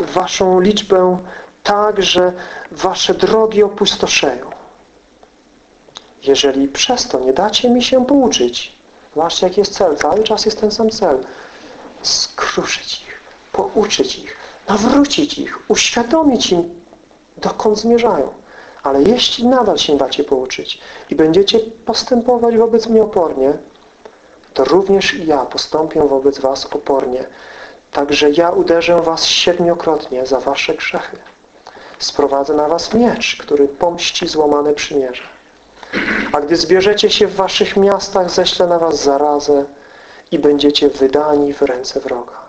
waszą liczbę tak, że wasze drogi opustoszeją. Jeżeli przez to nie dacie mi się pouczyć, zobaczcie jaki jest cel, cały czas jest ten sam cel, skruszyć ich, pouczyć ich, nawrócić ich, uświadomić im, dokąd zmierzają. Ale jeśli nadal się dacie pouczyć i będziecie postępować wobec mnie opornie, to również i ja postąpię wobec was opornie. Także ja uderzę was siedmiokrotnie za wasze grzechy. Sprowadzę na was miecz, który pomści złamane przymierze. A gdy zbierzecie się w waszych miastach, ześlę na was zarazę i będziecie wydani w ręce wroga.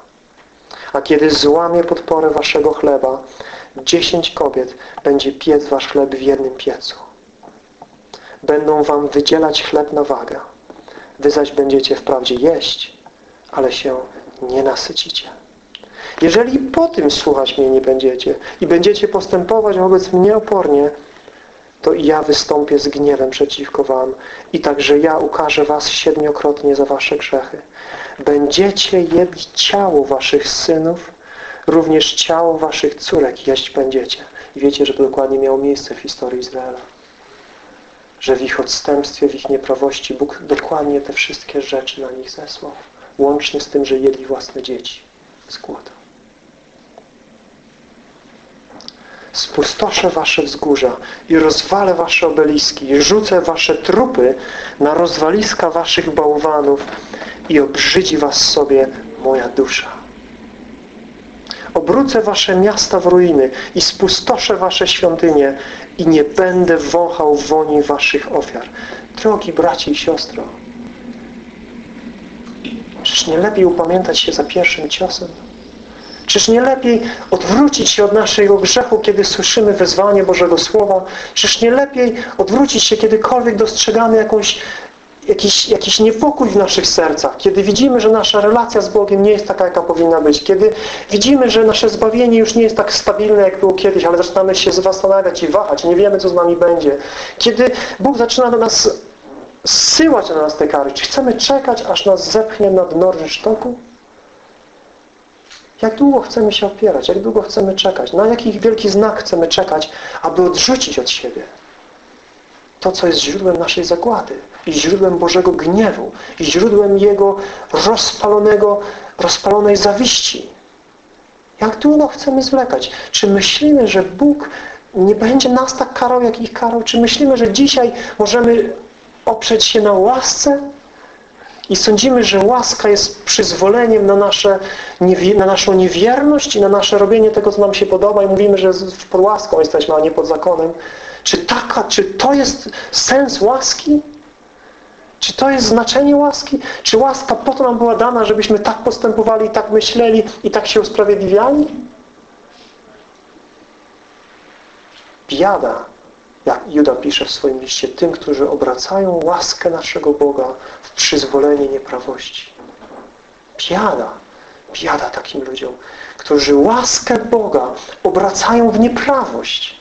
A kiedy złamie podporę waszego chleba, dziesięć kobiet będzie piec wasz chleb w jednym piecu. Będą wam wydzielać chleb na wagę. Wy zaś będziecie wprawdzie jeść, ale się nie nasycicie. Jeżeli po tym słuchać mnie nie będziecie i będziecie postępować wobec mnie opornie, to i ja wystąpię z gniewem przeciwko wam i także ja ukażę was siedmiokrotnie za wasze grzechy. Będziecie jedli ciało waszych synów, również ciało waszych córek jeść będziecie. I wiecie, że to dokładnie miało miejsce w historii Izraela. Że w ich odstępstwie, w ich nieprawości Bóg dokładnie te wszystkie rzeczy na nich zesłał. Łącznie z tym, że jedli własne dzieci z głodu. spustoszę wasze wzgórza i rozwalę wasze obeliski i rzucę wasze trupy na rozwaliska waszych bałwanów i obrzydzi was sobie moja dusza. Obrócę wasze miasta w ruiny i spustoszę wasze świątynie i nie będę wąchał woni waszych ofiar. Drogi braci i siostro, czyż nie lepiej upamiętać się za pierwszym ciosem? Czyż nie lepiej odwrócić się od naszego grzechu, kiedy słyszymy wezwanie Bożego Słowa? Czyż nie lepiej odwrócić się, kiedykolwiek dostrzegamy jakąś, jakiś, jakiś niepokój w naszych sercach? Kiedy widzimy, że nasza relacja z Bogiem nie jest taka, jaka powinna być? Kiedy widzimy, że nasze zbawienie już nie jest tak stabilne, jak było kiedyś, ale zaczynamy się zastanawiać i wahać, nie wiemy, co z nami będzie. Kiedy Bóg zaczyna do nas zsyłać na nas te kary, czy chcemy czekać, aż nas zepchnie na dno rynsztoku? Jak długo chcemy się opierać? Jak długo chcemy czekać? Na jaki wielki znak chcemy czekać, aby odrzucić od siebie to, co jest źródłem naszej zagłady i źródłem Bożego gniewu i źródłem Jego rozpalonego, rozpalonej zawiści. Jak długo chcemy zwlekać? Czy myślimy, że Bóg nie będzie nas tak karał, jak ich karał? Czy myślimy, że dzisiaj możemy oprzeć się na łasce i sądzimy, że łaska jest przyzwoleniem na, nasze, na naszą niewierność i na nasze robienie tego, co nam się podoba i mówimy, że pod łaską jesteśmy, a nie pod zakonem. Czy, taka, czy to jest sens łaski? Czy to jest znaczenie łaski? Czy łaska po to nam była dana, żebyśmy tak postępowali, tak myśleli i tak się usprawiedliwiali? Biada jak Juda pisze w swoim liście, tym, którzy obracają łaskę naszego Boga w przyzwolenie nieprawości. Biada, biada takim ludziom, którzy łaskę Boga obracają w nieprawość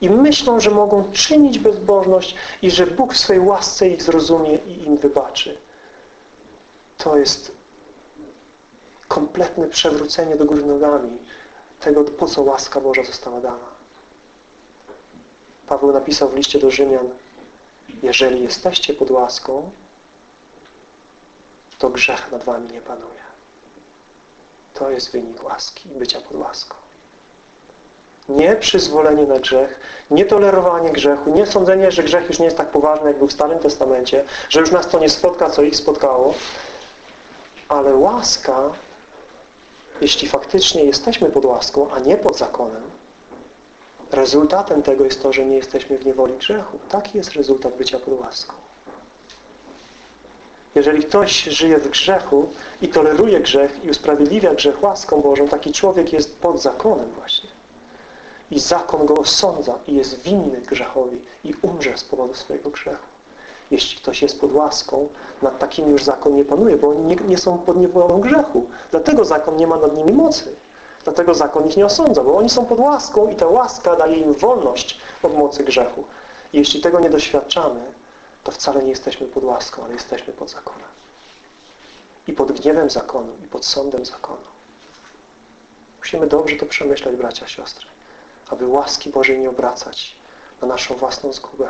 i myślą, że mogą czynić bezbożność i że Bóg w swojej łasce ich zrozumie i im wybaczy. To jest kompletne przewrócenie do góry nogami tego, po co łaska Boża została dana. Paweł napisał w liście do Rzymian jeżeli jesteście pod łaską to grzech nad wami nie panuje. To jest wynik łaski i bycia pod łaską. Nie przyzwolenie na grzech, nie tolerowanie grzechu, nie sądzenie, że grzech już nie jest tak poważny, jak był w Starym Testamencie, że już nas to nie spotka, co ich spotkało, ale łaska, jeśli faktycznie jesteśmy pod łaską, a nie pod zakonem, Rezultatem tego jest to, że nie jesteśmy w niewoli grzechu. Taki jest rezultat bycia pod łaską. Jeżeli ktoś żyje w grzechu i toleruje grzech i usprawiedliwia grzech łaską Bożą, taki człowiek jest pod zakonem właśnie. I zakon go osądza i jest winny grzechowi i umrze z powodu swojego grzechu. Jeśli ktoś jest pod łaską, nad takim już zakon nie panuje, bo oni nie, nie są pod niewolą grzechu. Dlatego zakon nie ma nad nimi mocy. Dlatego zakon ich nie osądza, bo oni są pod łaską i ta łaska daje im wolność od mocy grzechu. I jeśli tego nie doświadczamy, to wcale nie jesteśmy pod łaską, ale jesteśmy pod zakonem. I pod gniewem zakonu, i pod sądem zakonu. Musimy dobrze to przemyśleć, bracia, siostry, aby łaski Bożej nie obracać na naszą własną zgubę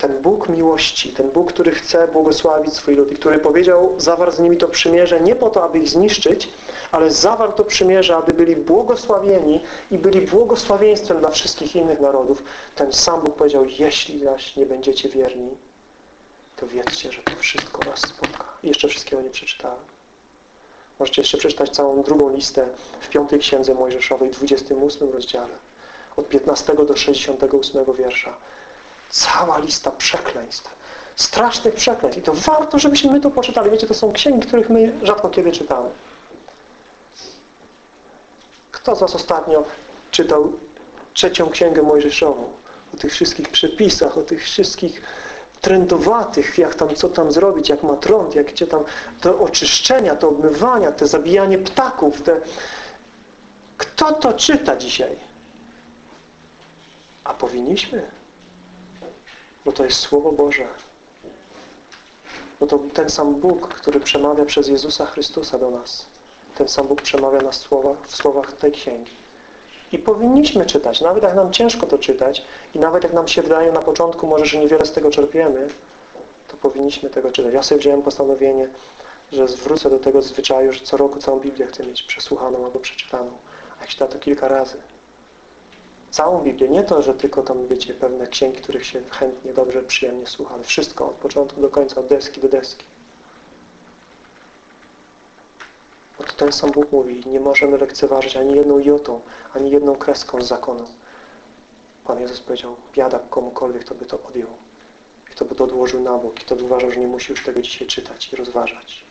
ten Bóg miłości, ten Bóg, który chce błogosławić swój lud i który powiedział, zawarł z nimi to przymierze nie po to, aby ich zniszczyć, ale zawarł to przymierze, aby byli błogosławieni i byli błogosławieństwem dla wszystkich innych narodów. Ten sam Bóg powiedział, jeśli zaś nie będziecie wierni, to wiedzcie, że to wszystko was spotka. I jeszcze wszystkiego nie przeczytałem. Możecie jeszcze przeczytać całą drugą listę w piątej księdze Mojżeszowej, 28 rozdziale, od 15 do 68 wiersza cała lista przekleństw, strasznych przekleństw. I to warto, żebyśmy my to poczytali. Wiecie, to są księgi, których my rzadko kiedy czytamy. Kto z Was ostatnio czytał trzecią księgę Mojżeszową? O tych wszystkich przepisach, o tych wszystkich trendowatych, jak tam, co tam zrobić, jak ma trąd, jak gdzie tam te oczyszczenia, te obmywania, te zabijanie ptaków, te... Kto to czyta dzisiaj? A powinniśmy? Bo to jest Słowo Boże. Bo to ten sam Bóg, który przemawia przez Jezusa Chrystusa do nas. Ten sam Bóg przemawia na słowach, w słowach tej księgi. I powinniśmy czytać, nawet jak nam ciężko to czytać i nawet jak nam się wydaje na początku może, że niewiele z tego czerpiemy, to powinniśmy tego czytać. Ja sobie wziąłem postanowienie, że zwrócę do tego zwyczaju, że co roku całą Biblię chcę mieć przesłuchaną albo przeczytaną. A jak się da to kilka razy. Całą Biblię. Nie to, że tylko tam, wiecie, pewne księgi, których się chętnie, dobrze, przyjemnie słucha, ale wszystko od początku do końca, od deski do deski. Bo to ten sam Bóg mówi, nie możemy lekceważyć ani jedną jotą, ani jedną kreską z zakonu. Pan Jezus powiedział, biada komukolwiek, kto by to odjął. I kto by to odłożył na bok, i kto by uważał, że nie musi już tego dzisiaj czytać i rozważać.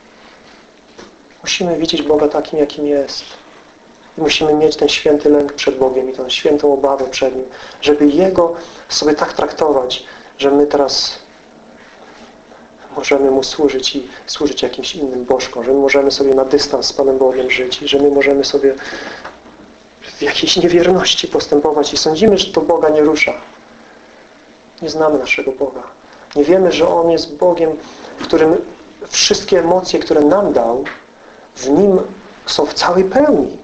Musimy widzieć Boga takim, jakim jest. Musimy mieć ten święty lęk przed Bogiem i tę świętą obawę przed Nim, żeby Jego sobie tak traktować, że my teraz możemy Mu służyć i służyć jakimś innym bożkom, że my możemy sobie na dystans z Panem Bogiem żyć i że my możemy sobie w jakiejś niewierności postępować i sądzimy, że to Boga nie rusza. Nie znamy naszego Boga. Nie wiemy, że On jest Bogiem, w którym wszystkie emocje, które nam dał, w Nim są w całej pełni.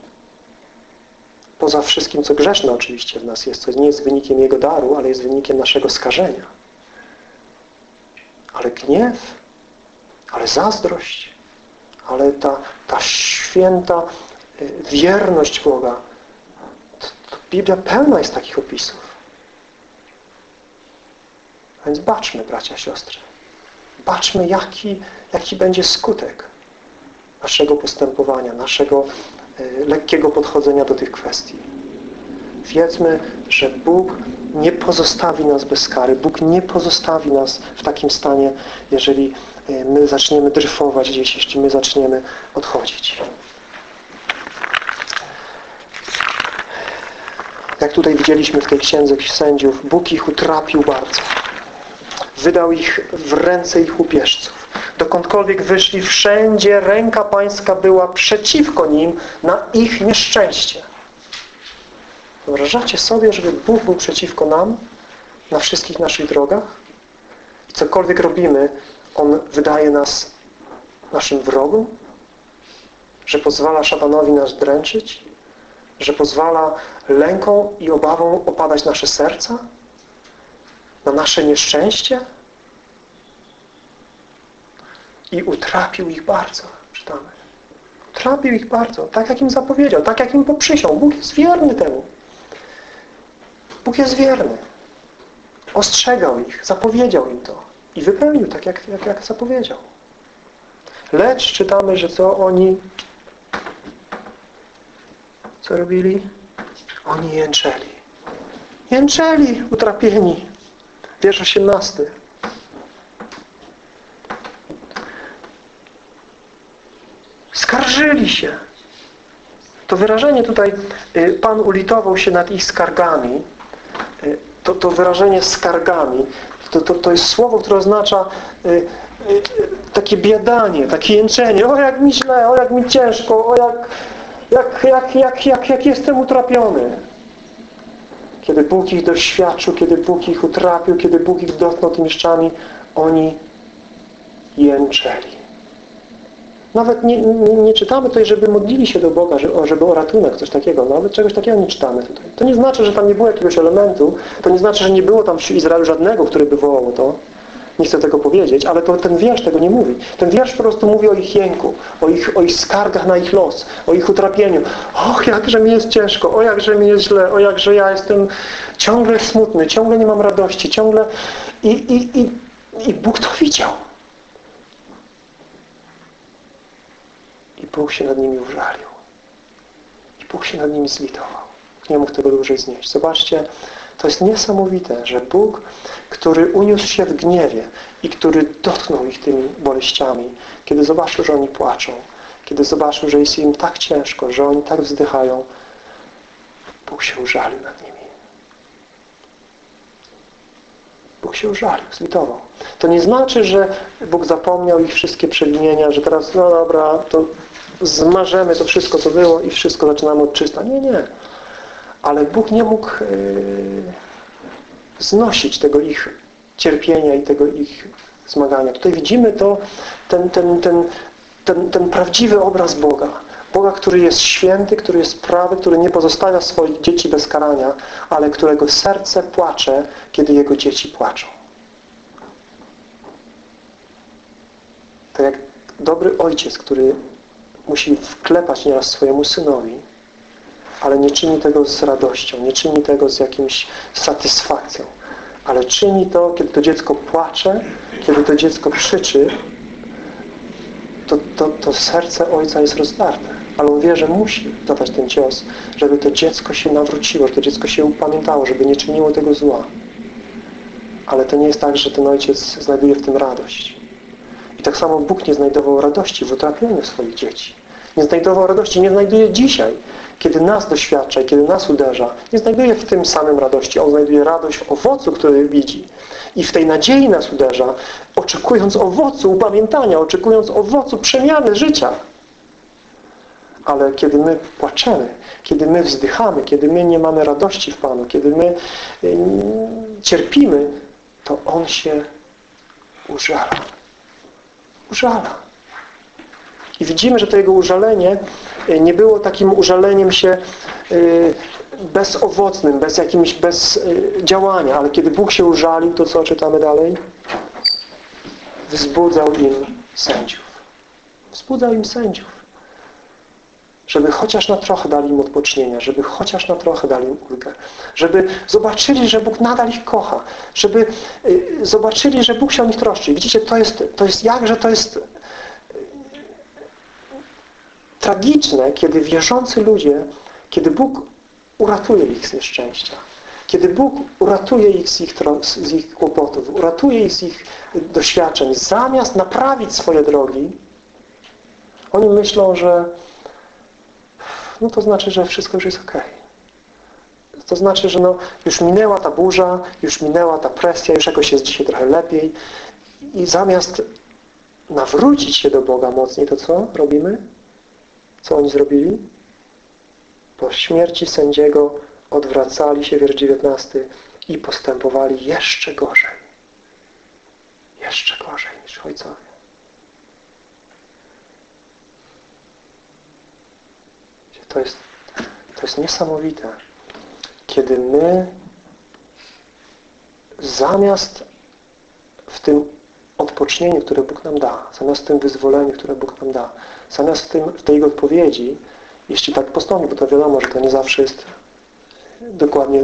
Poza wszystkim, co grzeszne oczywiście w nas jest, co nie jest wynikiem Jego daru, ale jest wynikiem naszego skażenia. Ale gniew, ale zazdrość, ale ta, ta święta y, wierność Boga. To, to Biblia pełna jest takich opisów. A więc baczmy, bracia, siostry. Baczmy, jaki, jaki będzie skutek naszego postępowania, naszego lekkiego podchodzenia do tych kwestii. Wiedzmy, że Bóg nie pozostawi nas bez kary. Bóg nie pozostawi nas w takim stanie, jeżeli y, my zaczniemy dryfować gdzieś, jeśli my zaczniemy odchodzić. Jak tutaj widzieliśmy w tej księdze sędziów, Bóg ich utrapił bardzo. Wydał ich w ręce ich upieżców. Dokądkolwiek wyszli, wszędzie ręka pańska była przeciwko nim na ich nieszczęście. Wyobrażacie sobie, żeby Bóg był przeciwko nam na wszystkich naszych drogach? I cokolwiek robimy, On wydaje nas naszym wrogom? Że pozwala szatanowi nas dręczyć? Że pozwala lęką i obawą opadać nasze serca? Na nasze nieszczęście? I utrapił ich bardzo, czytamy. Utrapił ich bardzo, tak jak im zapowiedział, tak jak im poprzysiął. Bóg jest wierny temu. Bóg jest wierny. Ostrzegał ich, zapowiedział im to. I wypełnił tak, jak, jak, jak zapowiedział. Lecz czytamy, że co oni co robili? Oni jęczeli. Jęczeli, utrapieni. Wiersz 18. Skarżyli się. To wyrażenie tutaj, y, Pan ulitował się nad ich skargami. Y, to, to wyrażenie skargami, to, to, to jest słowo, które oznacza y, takie biadanie, takie jęczenie. O, jak mi źle, o, jak mi ciężko, o, jak, jak, jak, jak, jak, jak jestem utrapiony. Kiedy Bóg ich doświadczył, kiedy Bóg ich utrapił, kiedy Bóg ich dotknął tymi szczami, oni jęczeli. Nawet nie, nie, nie, czytamy tutaj, żeby modlili się do Boga, żeby o ratunek, coś takiego. Nawet czegoś takiego nie czytamy tutaj. To nie znaczy, że tam nie było jakiegoś elementu. To nie znaczy, że nie było tam w Izraelu żadnego, który by wołał to. Nie chcę tego powiedzieć, ale to, ten wiersz tego nie mówi. Ten wiersz po prostu mówi o ich jęku, o ich, o ich skargach na ich los, o ich utrapieniu. Och, jakże mi jest ciężko, o jakże mi jest źle, o jakże ja jestem ciągle smutny, ciągle nie mam radości, ciągle... I, i, i, i Bóg to widział. Bóg się nad nimi użalił. I Bóg się nad nimi zlitował. Nie mógł tego dłużej znieść. Zobaczcie, To jest niesamowite, że Bóg, który uniósł się w gniewie i który dotknął ich tymi boleściami, kiedy zobaczył, że oni płaczą, kiedy zobaczył, że jest im tak ciężko, że oni tak wzdychają, Bóg się użalił nad nimi. Bóg się użalił, zlitował. To nie znaczy, że Bóg zapomniał ich wszystkie przewinienia, że teraz, no dobra, to zmarzemy to wszystko, co było i wszystko zaczynamy od czysta. Nie, nie. Ale Bóg nie mógł yy, znosić tego ich cierpienia i tego ich zmagania. Tutaj widzimy to, ten, ten, ten, ten, ten prawdziwy obraz Boga. Boga, który jest święty, który jest prawy, który nie pozostawia swoich dzieci bez karania, ale którego serce płacze, kiedy jego dzieci płaczą. Tak jak dobry ojciec, który musi wklepać nieraz swojemu synowi, ale nie czyni tego z radością, nie czyni tego z jakimś satysfakcją, ale czyni to, kiedy to dziecko płacze, kiedy to dziecko krzyczy, to, to, to serce ojca jest rozdarte. Ale on wie, że musi dodać ten cios, żeby to dziecko się nawróciło, żeby to dziecko się upamiętało, żeby nie czyniło tego zła. Ale to nie jest tak, że ten ojciec znajduje w tym radość. Tak samo Bóg nie znajdował radości w utrapieniu swoich dzieci. Nie znajdował radości, nie znajduje dzisiaj, kiedy nas doświadcza kiedy nas uderza. Nie znajduje w tym samym radości. On znajduje radość w owocu, który widzi. I w tej nadziei nas uderza, oczekując owocu upamiętania, oczekując owocu przemiany życia. Ale kiedy my płaczemy, kiedy my wzdychamy, kiedy my nie mamy radości w Panu, kiedy my cierpimy, to On się użala. Użala. I widzimy, że to Jego użalenie y, nie było takim użaleniem się y, bezowocnym, bez jakimś, bez działania, ale kiedy Bóg się użalił, to co czytamy dalej? Wzbudzał im sędziów. Wzbudzał im sędziów żeby chociaż na trochę dali im odpocznienia, żeby chociaż na trochę dali im ulgę, żeby zobaczyli, że Bóg nadal ich kocha, żeby y, zobaczyli, że Bóg się o nich troszczy. Widzicie, to jest, to jest jakże to jest y, tragiczne, kiedy wierzący ludzie, kiedy Bóg uratuje ich z nieszczęścia, kiedy Bóg uratuje ich z ich, z ich kłopotów, uratuje ich z ich doświadczeń, zamiast naprawić swoje drogi, oni myślą, że no to znaczy, że wszystko już jest ok. To znaczy, że no, już minęła ta burza, już minęła ta presja, już jakoś jest dzisiaj trochę lepiej i zamiast nawrócić się do Boga mocniej, to co robimy? Co oni zrobili? Po śmierci sędziego odwracali się, wiersz 19, i postępowali jeszcze gorzej. Jeszcze gorzej niż ojcowie. To jest, to jest niesamowite. Kiedy my zamiast w tym odpocznieniu, które Bóg nam da, zamiast w tym wyzwoleniu, które Bóg nam da, zamiast w, tym, w tej odpowiedzi, jeśli tak postąpi, bo to wiadomo, że to nie zawsze jest dokładnie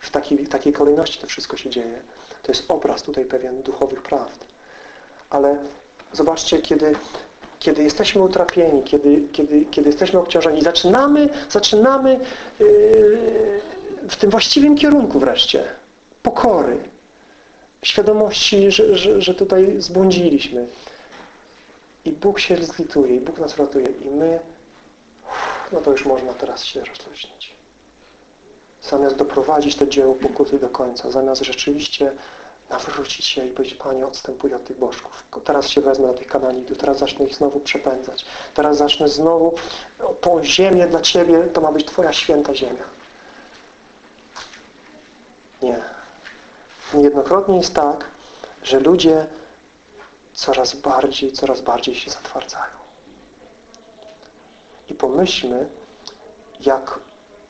w takiej, takiej kolejności to wszystko się dzieje. To jest obraz tutaj pewien duchowych prawd. Ale zobaczcie, kiedy kiedy jesteśmy utrapieni, kiedy, kiedy, kiedy jesteśmy obciążeni, zaczynamy, zaczynamy yy, w tym właściwym kierunku wreszcie pokory, świadomości, że, że, że tutaj zbłądziliśmy. I Bóg się zlituje, i Bóg nas ratuje, i my, no to już można teraz się rozluźnić. Zamiast doprowadzić to dzieło pokuty do końca, zamiast rzeczywiście nawrócić się i powiedzieć, Panie, odstępuję od tych bożków. Teraz się wezmę na tych kananidów, teraz zacznę ich znowu przepędzać. Teraz zacznę znowu tą ziemię dla Ciebie, to ma być Twoja święta ziemia. Nie. Niejednokrotnie jest tak, że ludzie coraz bardziej, coraz bardziej się zatwardzają. I pomyślmy, jak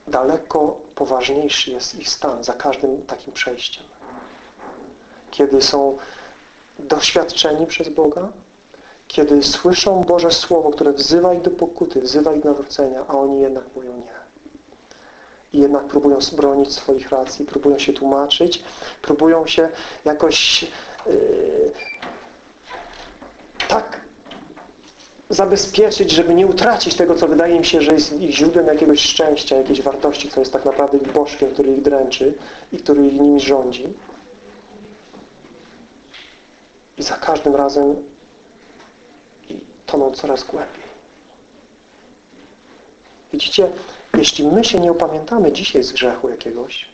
daleko poważniejszy jest ich stan za każdym takim przejściem kiedy są doświadczeni przez Boga, kiedy słyszą Boże Słowo, które wzywa ich do pokuty, wzywa ich do nawrócenia, a oni jednak mówią nie. I jednak próbują bronić swoich racji, próbują się tłumaczyć, próbują się jakoś yy, tak zabezpieczyć, żeby nie utracić tego, co wydaje im się, że jest ich źródłem jakiegoś szczęścia, jakiejś wartości, co jest tak naprawdę ich bożkiem, który ich dręczy i który nimi rządzi. I za każdym razem toną coraz głębiej. Widzicie, jeśli my się nie upamiętamy dzisiaj z grzechu jakiegoś,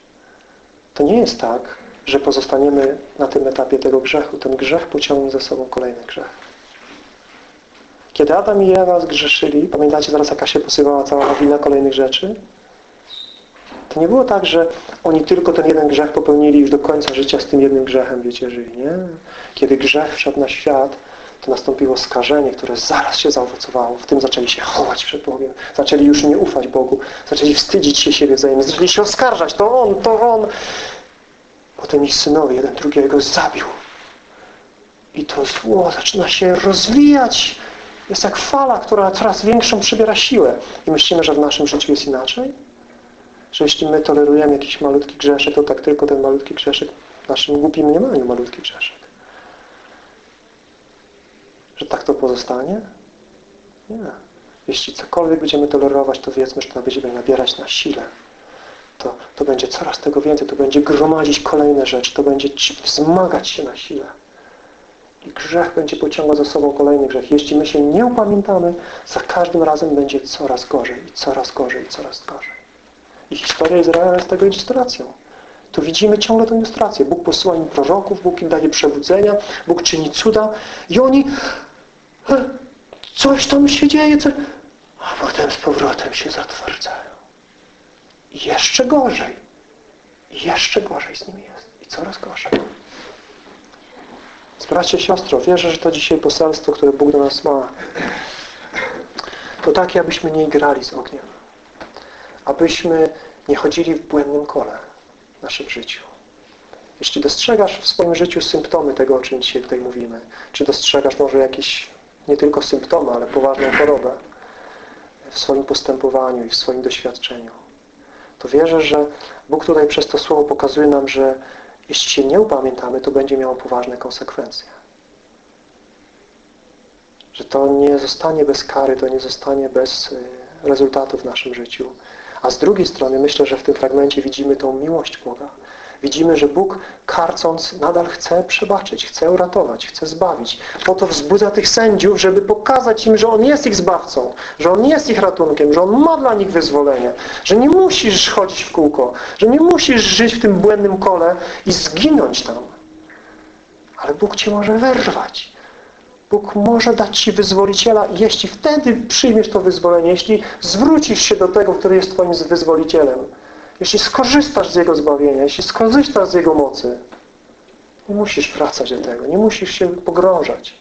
to nie jest tak, że pozostaniemy na tym etapie tego grzechu. Ten grzech pociągnie za sobą kolejny grzech. Kiedy Adam i Ewa zgrzeszyli, pamiętacie zaraz jaka się posyłała cała lawina kolejnych rzeczy? To nie było tak, że oni tylko ten jeden grzech popełnili już do końca życia z tym jednym grzechem, wiecie, żyli, nie? Kiedy grzech wszedł na świat, to nastąpiło skażenie, które zaraz się zaowocowało. W tym zaczęli się chować przed Bogiem. Zaczęli już nie ufać Bogu. Zaczęli wstydzić się siebie wzajemnie. Zaczęli się oskarżać. To On, to On. Potem ich synowie, jeden drugiego zabił. I to zło zaczyna się rozwijać. Jest jak fala, która coraz większą przybiera siłę. I myślimy, że w naszym życiu jest inaczej? Że jeśli my tolerujemy jakiś malutki grzeszek, to tak tylko ten malutki grzeszek w naszym głupim mniemaniu malutki grzeszek. Że tak to pozostanie? Nie. Jeśli cokolwiek będziemy tolerować, to wiedzmy, że to będzie nabierać na sile. To, to będzie coraz tego więcej, to będzie gromadzić kolejne rzeczy, to będzie wzmagać się na sile. I grzech będzie pociągał za sobą kolejny grzech. Jeśli my się nie upamiętamy, za każdym razem będzie coraz gorzej, i coraz gorzej, i coraz gorzej. I historia Izraela jest tego ilustracją. Tu widzimy ciągle tę ilustrację. Bóg posyła im proroków, Bóg im daje przebudzenia, Bóg czyni cuda i oni coś tam się dzieje, coś... a potem z powrotem się zatwierdzają. I jeszcze gorzej. I jeszcze gorzej z nimi jest. I coraz gorzej. Bracie, siostro, wierzę, że to dzisiaj poselstwo, które Bóg do nas ma, to takie, abyśmy nie grali z ogniem. Abyśmy nie chodzili w błędnym kole w naszym życiu. Jeśli dostrzegasz w swoim życiu symptomy tego, o czym dzisiaj tutaj mówimy, czy dostrzegasz może jakieś nie tylko symptomy, ale poważną chorobę w swoim postępowaniu i w swoim doświadczeniu, to wierzę, że Bóg tutaj przez to słowo pokazuje nam, że jeśli się nie upamiętamy, to będzie miało poważne konsekwencje. Że to nie zostanie bez kary, to nie zostanie bez y, rezultatu w naszym życiu. A z drugiej strony myślę, że w tym fragmencie widzimy tą miłość Boga. Widzimy, że Bóg karcąc nadal chce przebaczyć, chce uratować, chce zbawić. Po to wzbudza tych sędziów, żeby pokazać im, że On jest ich zbawcą, że On jest ich ratunkiem, że On ma dla nich wyzwolenie, że nie musisz chodzić w kółko, że nie musisz żyć w tym błędnym kole i zginąć tam. Ale Bóg Cię może wyrwać. Bóg może dać Ci wyzwoliciela jeśli wtedy przyjmiesz to wyzwolenie, jeśli zwrócisz się do tego, który jest Twoim wyzwolicielem, jeśli skorzystasz z Jego zbawienia, jeśli skorzystasz z Jego mocy, nie musisz wracać do tego, nie musisz się pogrążać,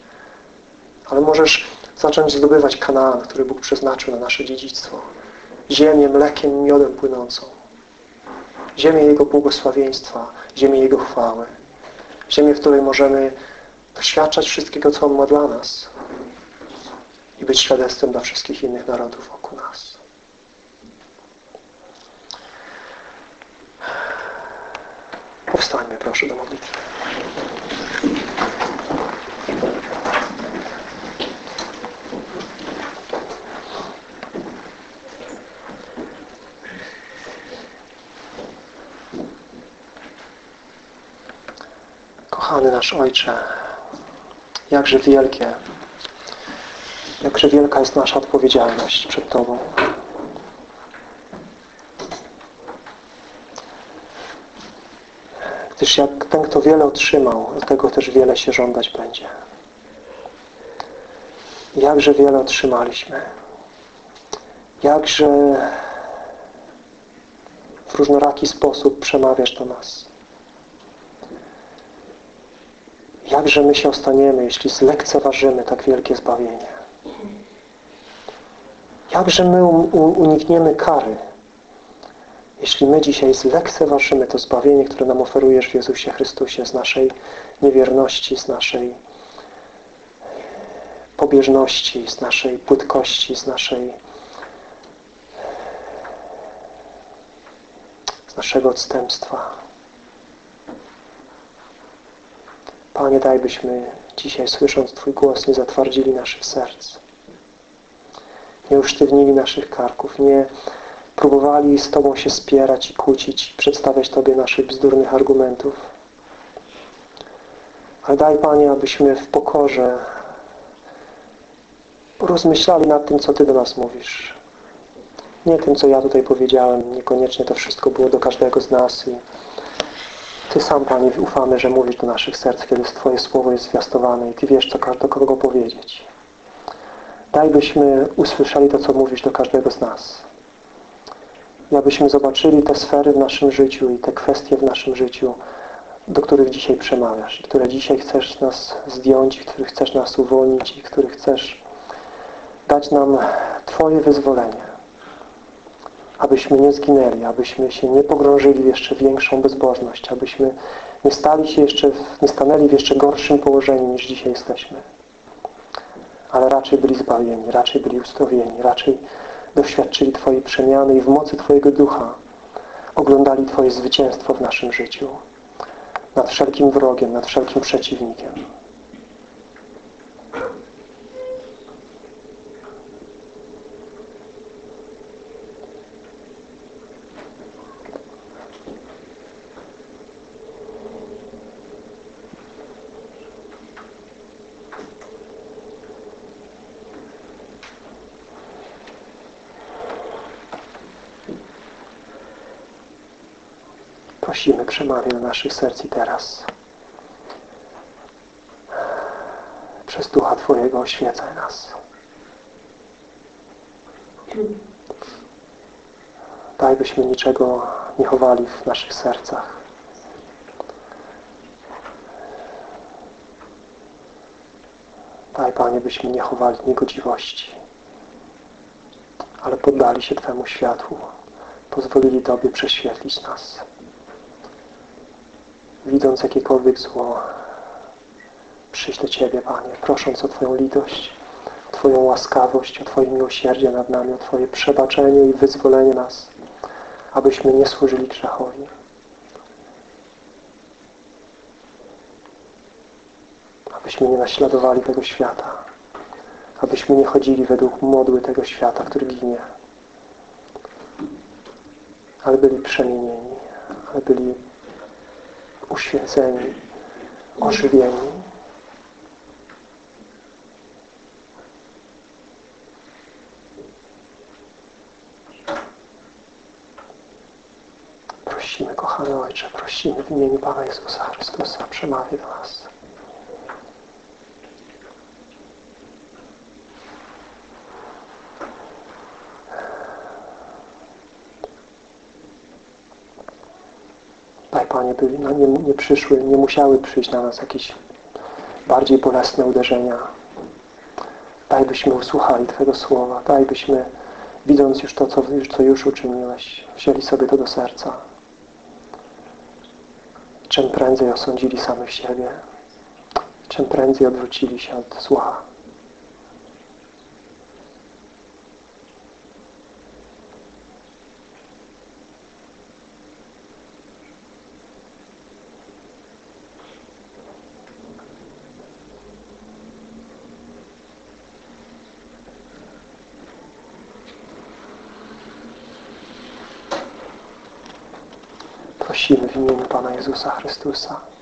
ale możesz zacząć zdobywać Kanaan, który Bóg przeznaczył na nasze dziedzictwo. Ziemię mlekiem miodem płynącą. Ziemię Jego błogosławieństwa, ziemię Jego chwały. Ziemię, w której możemy doświadczać wszystkiego, co On ma dla nas i być świadectwem dla wszystkich innych narodów wokół nas. Powstańmy proszę do modlitwy. Kochany nasz Ojcze, jakże wielkie, jakże wielka jest nasza odpowiedzialność przed Tobą. Gdyż jak ten, kto wiele otrzymał, tego też wiele się żądać będzie. Jakże wiele otrzymaliśmy. Jakże w różnoraki sposób przemawiasz do nas. Jakże my się ostaniemy, jeśli zlekceważymy tak wielkie zbawienie? Jakże my unikniemy kary, jeśli my dzisiaj zlekceważymy to zbawienie, które nam oferujesz w Jezusie Chrystusie z naszej niewierności, z naszej pobieżności, z naszej płytkości, z naszej z naszego odstępstwa. Panie, daj byśmy dzisiaj słysząc Twój głos nie zatwardzili naszych serc. nie usztywnili naszych karków, nie próbowali z Tobą się spierać i kłócić, przedstawiać Tobie naszych bzdurnych argumentów. Ale daj Panie, abyśmy w pokorze rozmyślali nad tym, co Ty do nas mówisz. Nie tym, co ja tutaj powiedziałem. Niekoniecznie to wszystko było do każdego z nas. I Ty sam, Panie, ufamy, że mówisz do naszych serc, kiedy Twoje słowo jest zwiastowane i Ty wiesz, co do kogo powiedzieć. Daj, byśmy usłyszeli to, co mówisz do każdego z nas. I abyśmy zobaczyli te sfery w naszym życiu i te kwestie w naszym życiu, do których dzisiaj przemawiasz, i które dzisiaj chcesz nas zdjąć, i których chcesz nas uwolnić, i których chcesz dać nam Twoje wyzwolenie. Abyśmy nie zginęli, abyśmy się nie pogrążyli w jeszcze większą bezbożność, abyśmy nie stali się jeszcze, nie stanęli w jeszcze gorszym położeniu niż dzisiaj jesteśmy. Ale raczej byli zbawieni, raczej byli uzdrowieni, raczej doświadczyli Twojej przemiany i w mocy Twojego Ducha oglądali Twoje zwycięstwo w naszym życiu nad wszelkim wrogiem, nad wszelkim przeciwnikiem. Prosimy, przemawiaj do naszych serc i teraz. Przez Ducha Twojego oświecaj nas. Daj, byśmy niczego nie chowali w naszych sercach. Daj, Panie, byśmy nie chowali niegodziwości, ale poddali się Twemu światłu. Pozwolili Tobie prześwietlić nas widząc jakiekolwiek zło, przyjść do Ciebie, Panie, prosząc o Twoją litość, o Twoją łaskawość, o Twoje miłosierdzie nad nami, o Twoje przebaczenie i wyzwolenie nas, abyśmy nie służyli grzechowi. Abyśmy nie naśladowali tego świata, abyśmy nie chodzili według modły tego świata, który ginie, ale byli przemienieni, ale byli uświęceni, ożywieni. Prosimy, kochany Ojcze, prosimy w imieniu Pana Jezusa Chrystusa, przemawiaj do nas. Daj Panie, by no, nie, nie przyszły, nie musiały przyjść na nas jakieś bardziej bolesne uderzenia. Daj byśmy usłuchali Twojego Słowa. Daj byśmy, widząc już to, co już, co już uczyniłeś, wzięli sobie to do serca. Czym prędzej osądzili samych siebie. Czym prędzej odwrócili się od zła. Prosimy w imieniu Pana Jezusa Chrystusa.